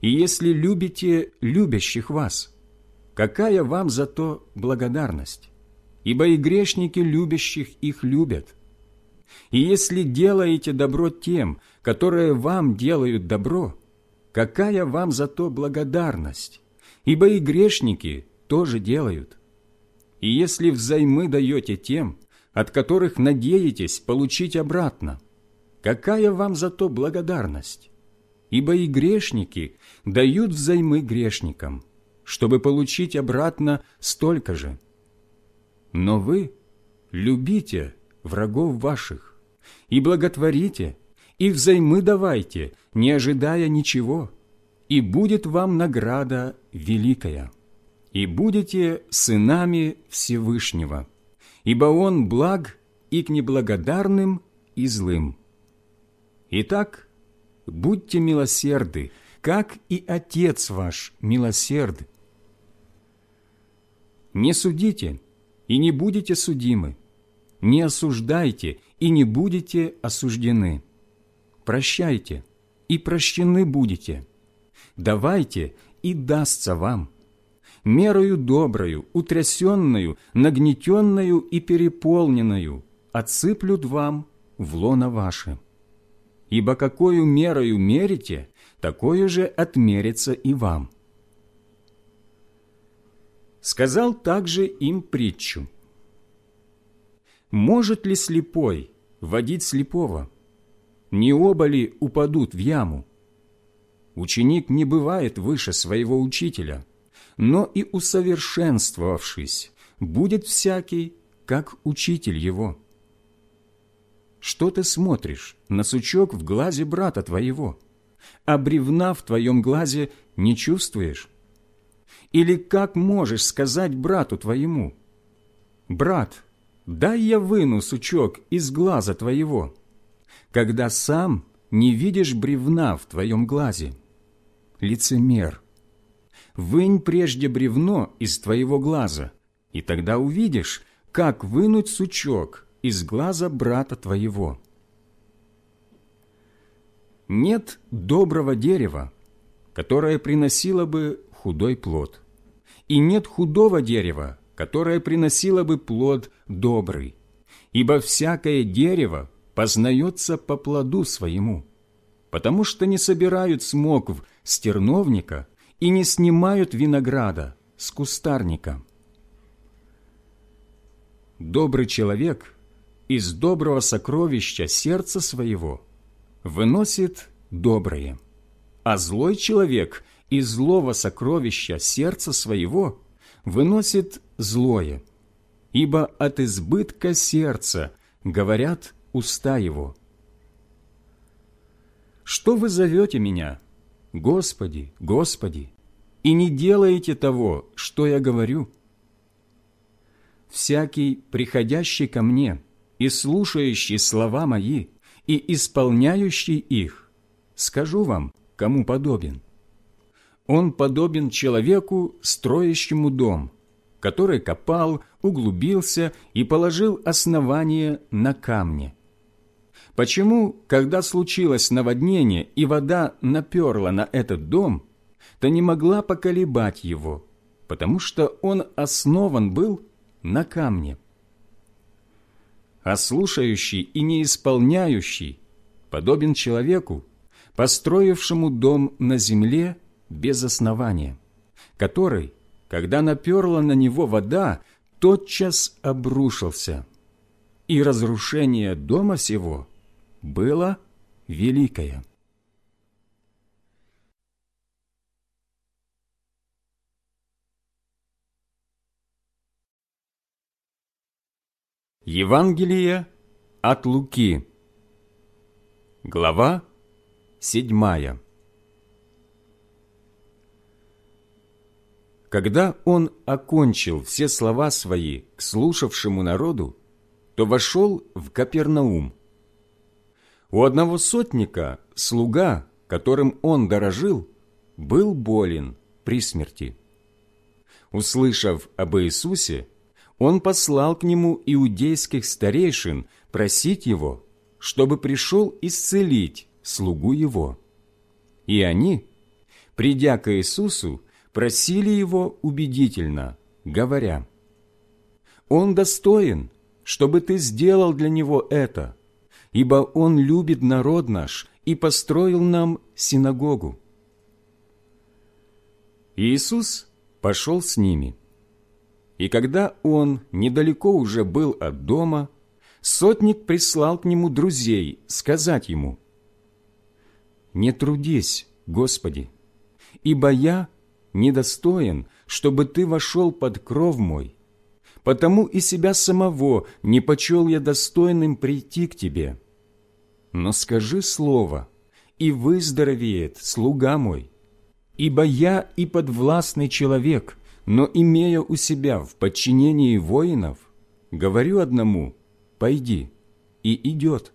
И если любите любящих вас, какая вам за то благодарность? Ибо и грешники любящих их любят. И если делаете добро тем, которые вам делают добро, какая вам за то благодарность? Ибо и грешники тоже делают. И если взаймы даете тем, от которых надеетесь получить обратно, какая вам за то благодарность? Ибо и грешники дают взаймы грешникам, чтобы получить обратно столько же. Но вы любите врагов ваших и благотворите, и взаймы давайте, не ожидая ничего, и будет вам награда великая. И будете сынами Всевышнего, ибо Он благ и к неблагодарным, и злым. Итак, будьте милосерды, как и Отец ваш милосерд. Не судите, и не будете судимы, не осуждайте, и не будете осуждены прощайте, и прощены будете. Давайте, и дастся вам. Мерою доброю, утрясенную, нагнетенную и переполненную отсыплют вам в лоно ваше. Ибо какую мерою мерите, такое же отмерится и вам. Сказал также им притчу. Может ли слепой водить слепого? не оба ли упадут в яму? Ученик не бывает выше своего учителя, но и усовершенствовавшись, будет всякий, как учитель его. Что ты смотришь на сучок в глазе брата твоего, а бревна в твоем глазе не чувствуешь? Или как можешь сказать брату твоему, «Брат, дай я выну сучок из глаза твоего», когда сам не видишь бревна в твоем глазе? Лицемер, вынь прежде бревно из твоего глаза, и тогда увидишь, как вынуть сучок из глаза брата твоего. Нет доброго дерева, которое приносило бы худой плод, и нет худого дерева, которое приносило бы плод добрый, ибо всякое дерево познается по плоду своему, потому что не собирают смокв с терновника и не снимают винограда с кустарника. Добрый человек из доброго сокровища сердца своего выносит доброе, а злой человек из злого сокровища сердца своего выносит злое, ибо от избытка сердца говорят уста его. Что вы зовете меня, Господи, Господи, и не делаете того, что я говорю? Всякий, приходящий ко мне и слушающий слова мои, и исполняющий их, скажу вам, кому подобен. Он подобен человеку, строящему дом, который копал, углубился и положил основание на камне. Почему, когда случилось наводнение и вода наперла на этот дом, то не могла поколебать его, потому что он основан был на камне? А слушающий и не исполняющий подобен человеку, построившему дом на земле без основания, который, когда наперла на него вода, тотчас обрушился, и разрушение дома сего было великое. Евангелие от Луки Глава седьмая Когда он окончил все слова свои к слушавшему народу, то вошел в Капернаум. У одного сотника слуга, которым он дорожил, был болен при смерти. Услышав об Иисусе, он послал к нему иудейских старейшин просить его, чтобы пришел исцелить слугу его. И они, придя к Иисусу, просили его убедительно, говоря, «Он достоин, чтобы ты сделал для него это, ибо он любит народ наш и построил нам синагогу». Иисус пошел с ними. И когда он недалеко уже был от дома, сотник прислал к нему друзей сказать ему, «Не трудись, Господи, ибо я недостоин, чтобы ты вошел под кров мой, потому и себя самого не почел я достойным прийти к тебе. Но скажи слово, и выздоровеет слуга мой, ибо я и подвластный человек, но, имея у себя в подчинении воинов, говорю одному «пойди» и идет,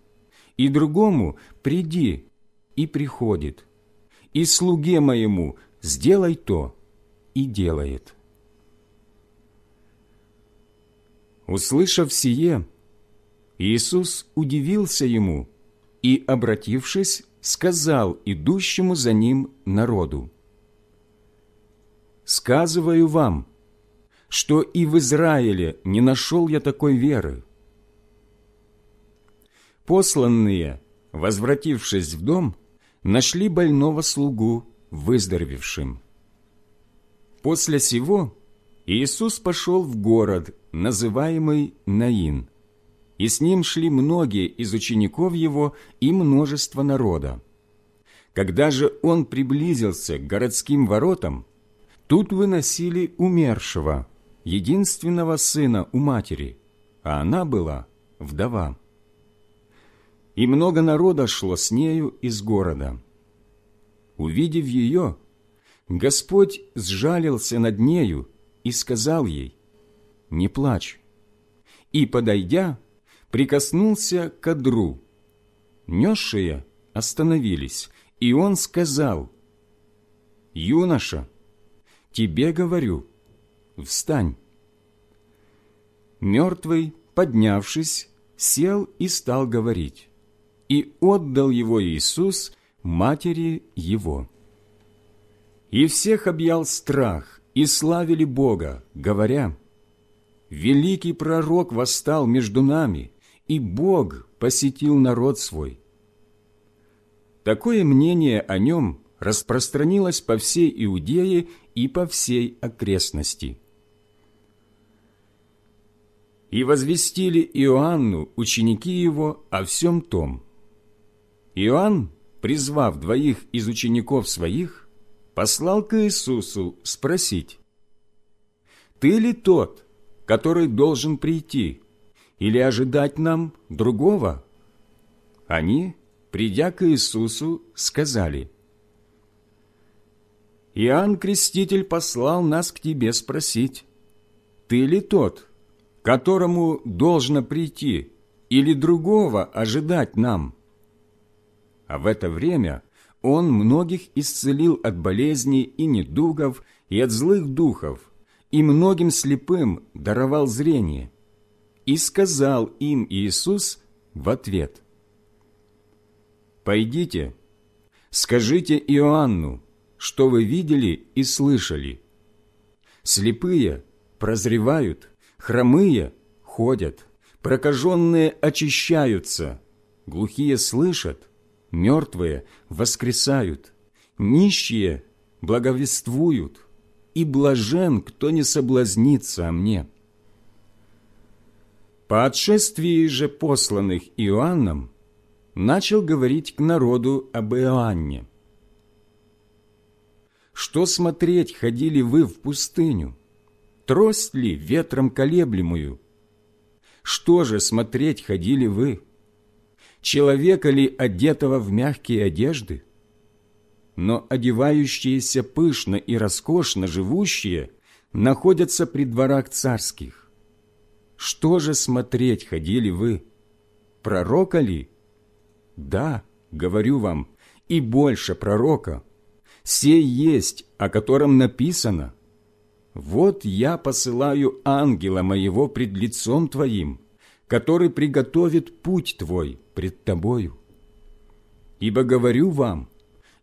и другому «приди» и приходит, и слуге моему сделай то, и делает. Услышав сие, Иисус удивился ему и, обратившись, сказал идущему за ним народу, «Сказываю вам, что и в Израиле не нашел я такой веры». Посланные, возвратившись в дом, нашли больного слугу выздоровевшим. После сего Иисус пошел в город, называемый Наин, и с ним шли многие из учеников его и множество народа. Когда же он приблизился к городским воротам, тут выносили умершего, единственного сына у матери, а она была вдова. И много народа шло с нею из города. Увидев ее, Господь сжалился над нею и сказал ей, «Не плачь». И, подойдя, прикоснулся к одру. Несшие остановились, и он сказал, «Юноша, тебе говорю, встань». Мертвый, поднявшись, сел и стал говорить, и отдал его Иисус матери его. И всех объял страх, и славили Бога, говоря, «Великий пророк восстал между нами, и Бог посетил народ свой». Такое мнение о нем распространилось по всей Иудее и по всей окрестности. И возвестили Иоанну ученики его о всем том. Иоанн, призвав двоих из учеников своих, послал к Иисусу спросить, «Ты ли тот, который должен прийти, или ожидать нам другого?» Они, придя к Иисусу, сказали, «Иоанн Креститель послал нас к тебе спросить, «Ты ли тот, которому должно прийти, или другого ожидать нам?» А в это время он многих исцелил от болезней и недугов, и от злых духов, и многим слепым даровал зрение. И сказал им Иисус в ответ, «Пойдите, скажите Иоанну, что вы видели и слышали. Слепые прозревают, хромые ходят, прокаженные очищаются, глухие слышат, мертвые воскресают, нищие благовествуют, и блажен, кто не соблазнится о мне». По отшествии же посланных Иоанном начал говорить к народу об Иоанне. «Что смотреть ходили вы в пустыню? Трость ли ветром колеблемую? Что же смотреть ходили вы?» человека ли одетого в мягкие одежды? Но одевающиеся пышно и роскошно живущие находятся при дворах царских. Что же смотреть ходили вы? Пророка ли? Да, говорю вам, и больше пророка. Сей есть, о котором написано. Вот я посылаю ангела моего пред лицом твоим, который приготовит путь твой пред тобою. Ибо говорю вам,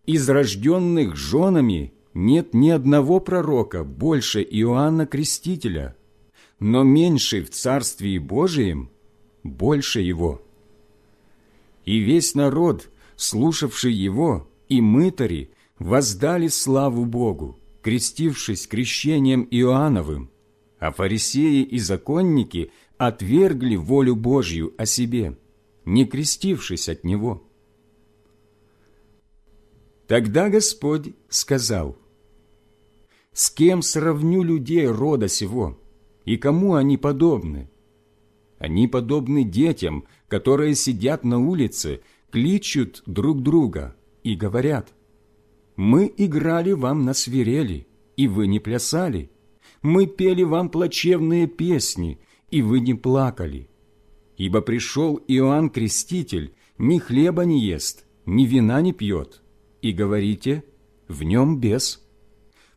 из рожденных женами нет ни одного пророка больше Иоанна Крестителя, но меньший в Царствии Божием больше его. И весь народ, слушавший его, и мытари, воздали славу Богу, крестившись крещением Иоанновым, а фарисеи и законники отвергли волю Божью о себе, не крестившись от Него. Тогда Господь сказал, «С кем сравню людей рода сего, и кому они подобны? Они подобны детям, которые сидят на улице, кличут друг друга и говорят, «Мы играли вам на свирели, и вы не плясали. Мы пели вам плачевные песни, и вы не плакали. Ибо пришел Иоанн Креститель, ни хлеба не ест, ни вина не пьет, и говорите, в нем бес.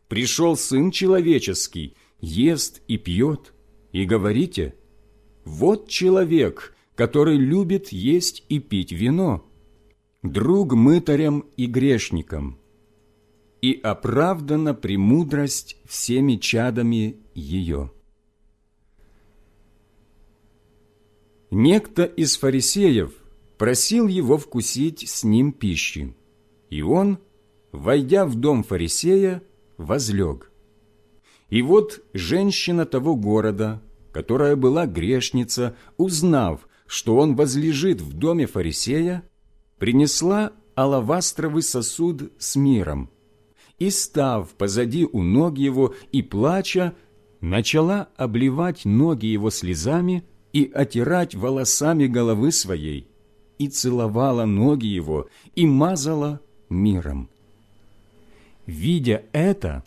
Пришел Сын Человеческий, ест и пьет, и говорите, вот человек, который любит есть и пить вино, друг мытарям и грешникам, и оправдана премудрость всеми чадами ее. Некто из фарисеев просил его вкусить с ним пищи, и он, войдя в дом фарисея, возлег. И вот женщина того города, которая была грешница, узнав, что он возлежит в доме фарисея, принесла алавастровый сосуд с миром, и, став позади у ног его и плача, начала обливать ноги его слезами и отирать волосами головы своей, и целовала ноги его, и мазала миром. Видя это,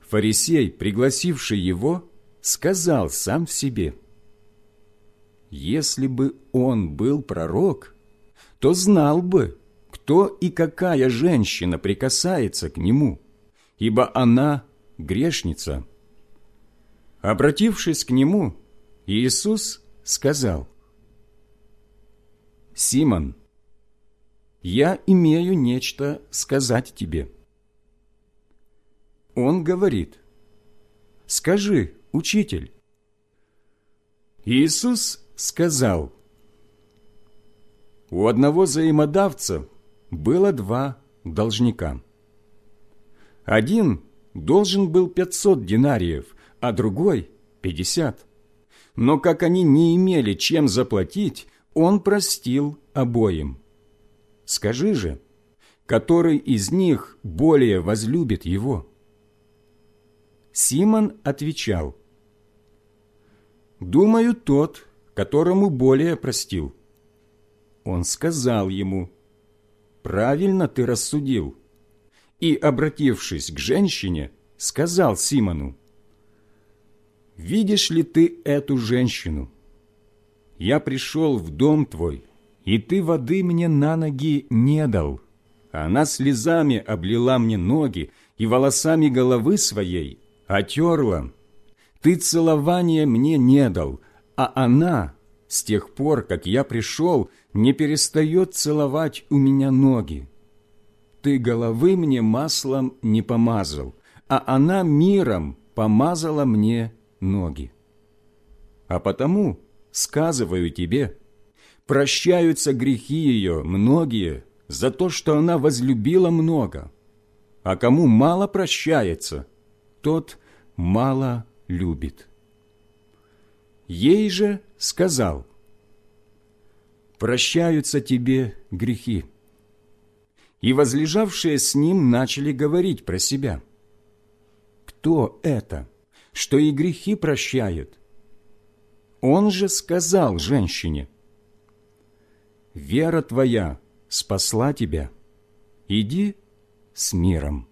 фарисей, пригласивший его, сказал сам в себе, «Если бы он был пророк, то знал бы, кто и какая женщина прикасается к нему, ибо она грешница». Обратившись к нему, Иисус сказал, «Симон, я имею нечто сказать тебе». Он говорит, «Скажи, учитель». Иисус сказал, «У одного взаимодавца было два должника. Один должен был пятьсот динариев, а другой – пятьдесят. Но как они не имели чем заплатить, он простил обоим. Скажи же, который из них более возлюбит его?» Симон отвечал, «Думаю, тот, которому более простил». Он сказал ему, «Правильно ты рассудил». И, обратившись к женщине, сказал Симону, «Видишь ли ты эту женщину? Я пришел в дом твой, и ты воды мне на ноги не дал. Она слезами облила мне ноги и волосами головы своей отерла. Ты целования мне не дал, а она, с тех пор, как я пришел, не перестает целовать у меня ноги. Ты головы мне маслом не помазал, а она миром помазала мне ноги. А потому сказываю тебе, прощаются грехи ее многие за то, что она возлюбила много, а кому мало прощается, тот мало любит. Ей же сказал, «Прощаются тебе грехи». И возлежавшие с ним начали говорить про себя. «Кто это, что и грехи прощает?» Он же сказал женщине, «Вера твоя спасла тебя, иди с миром».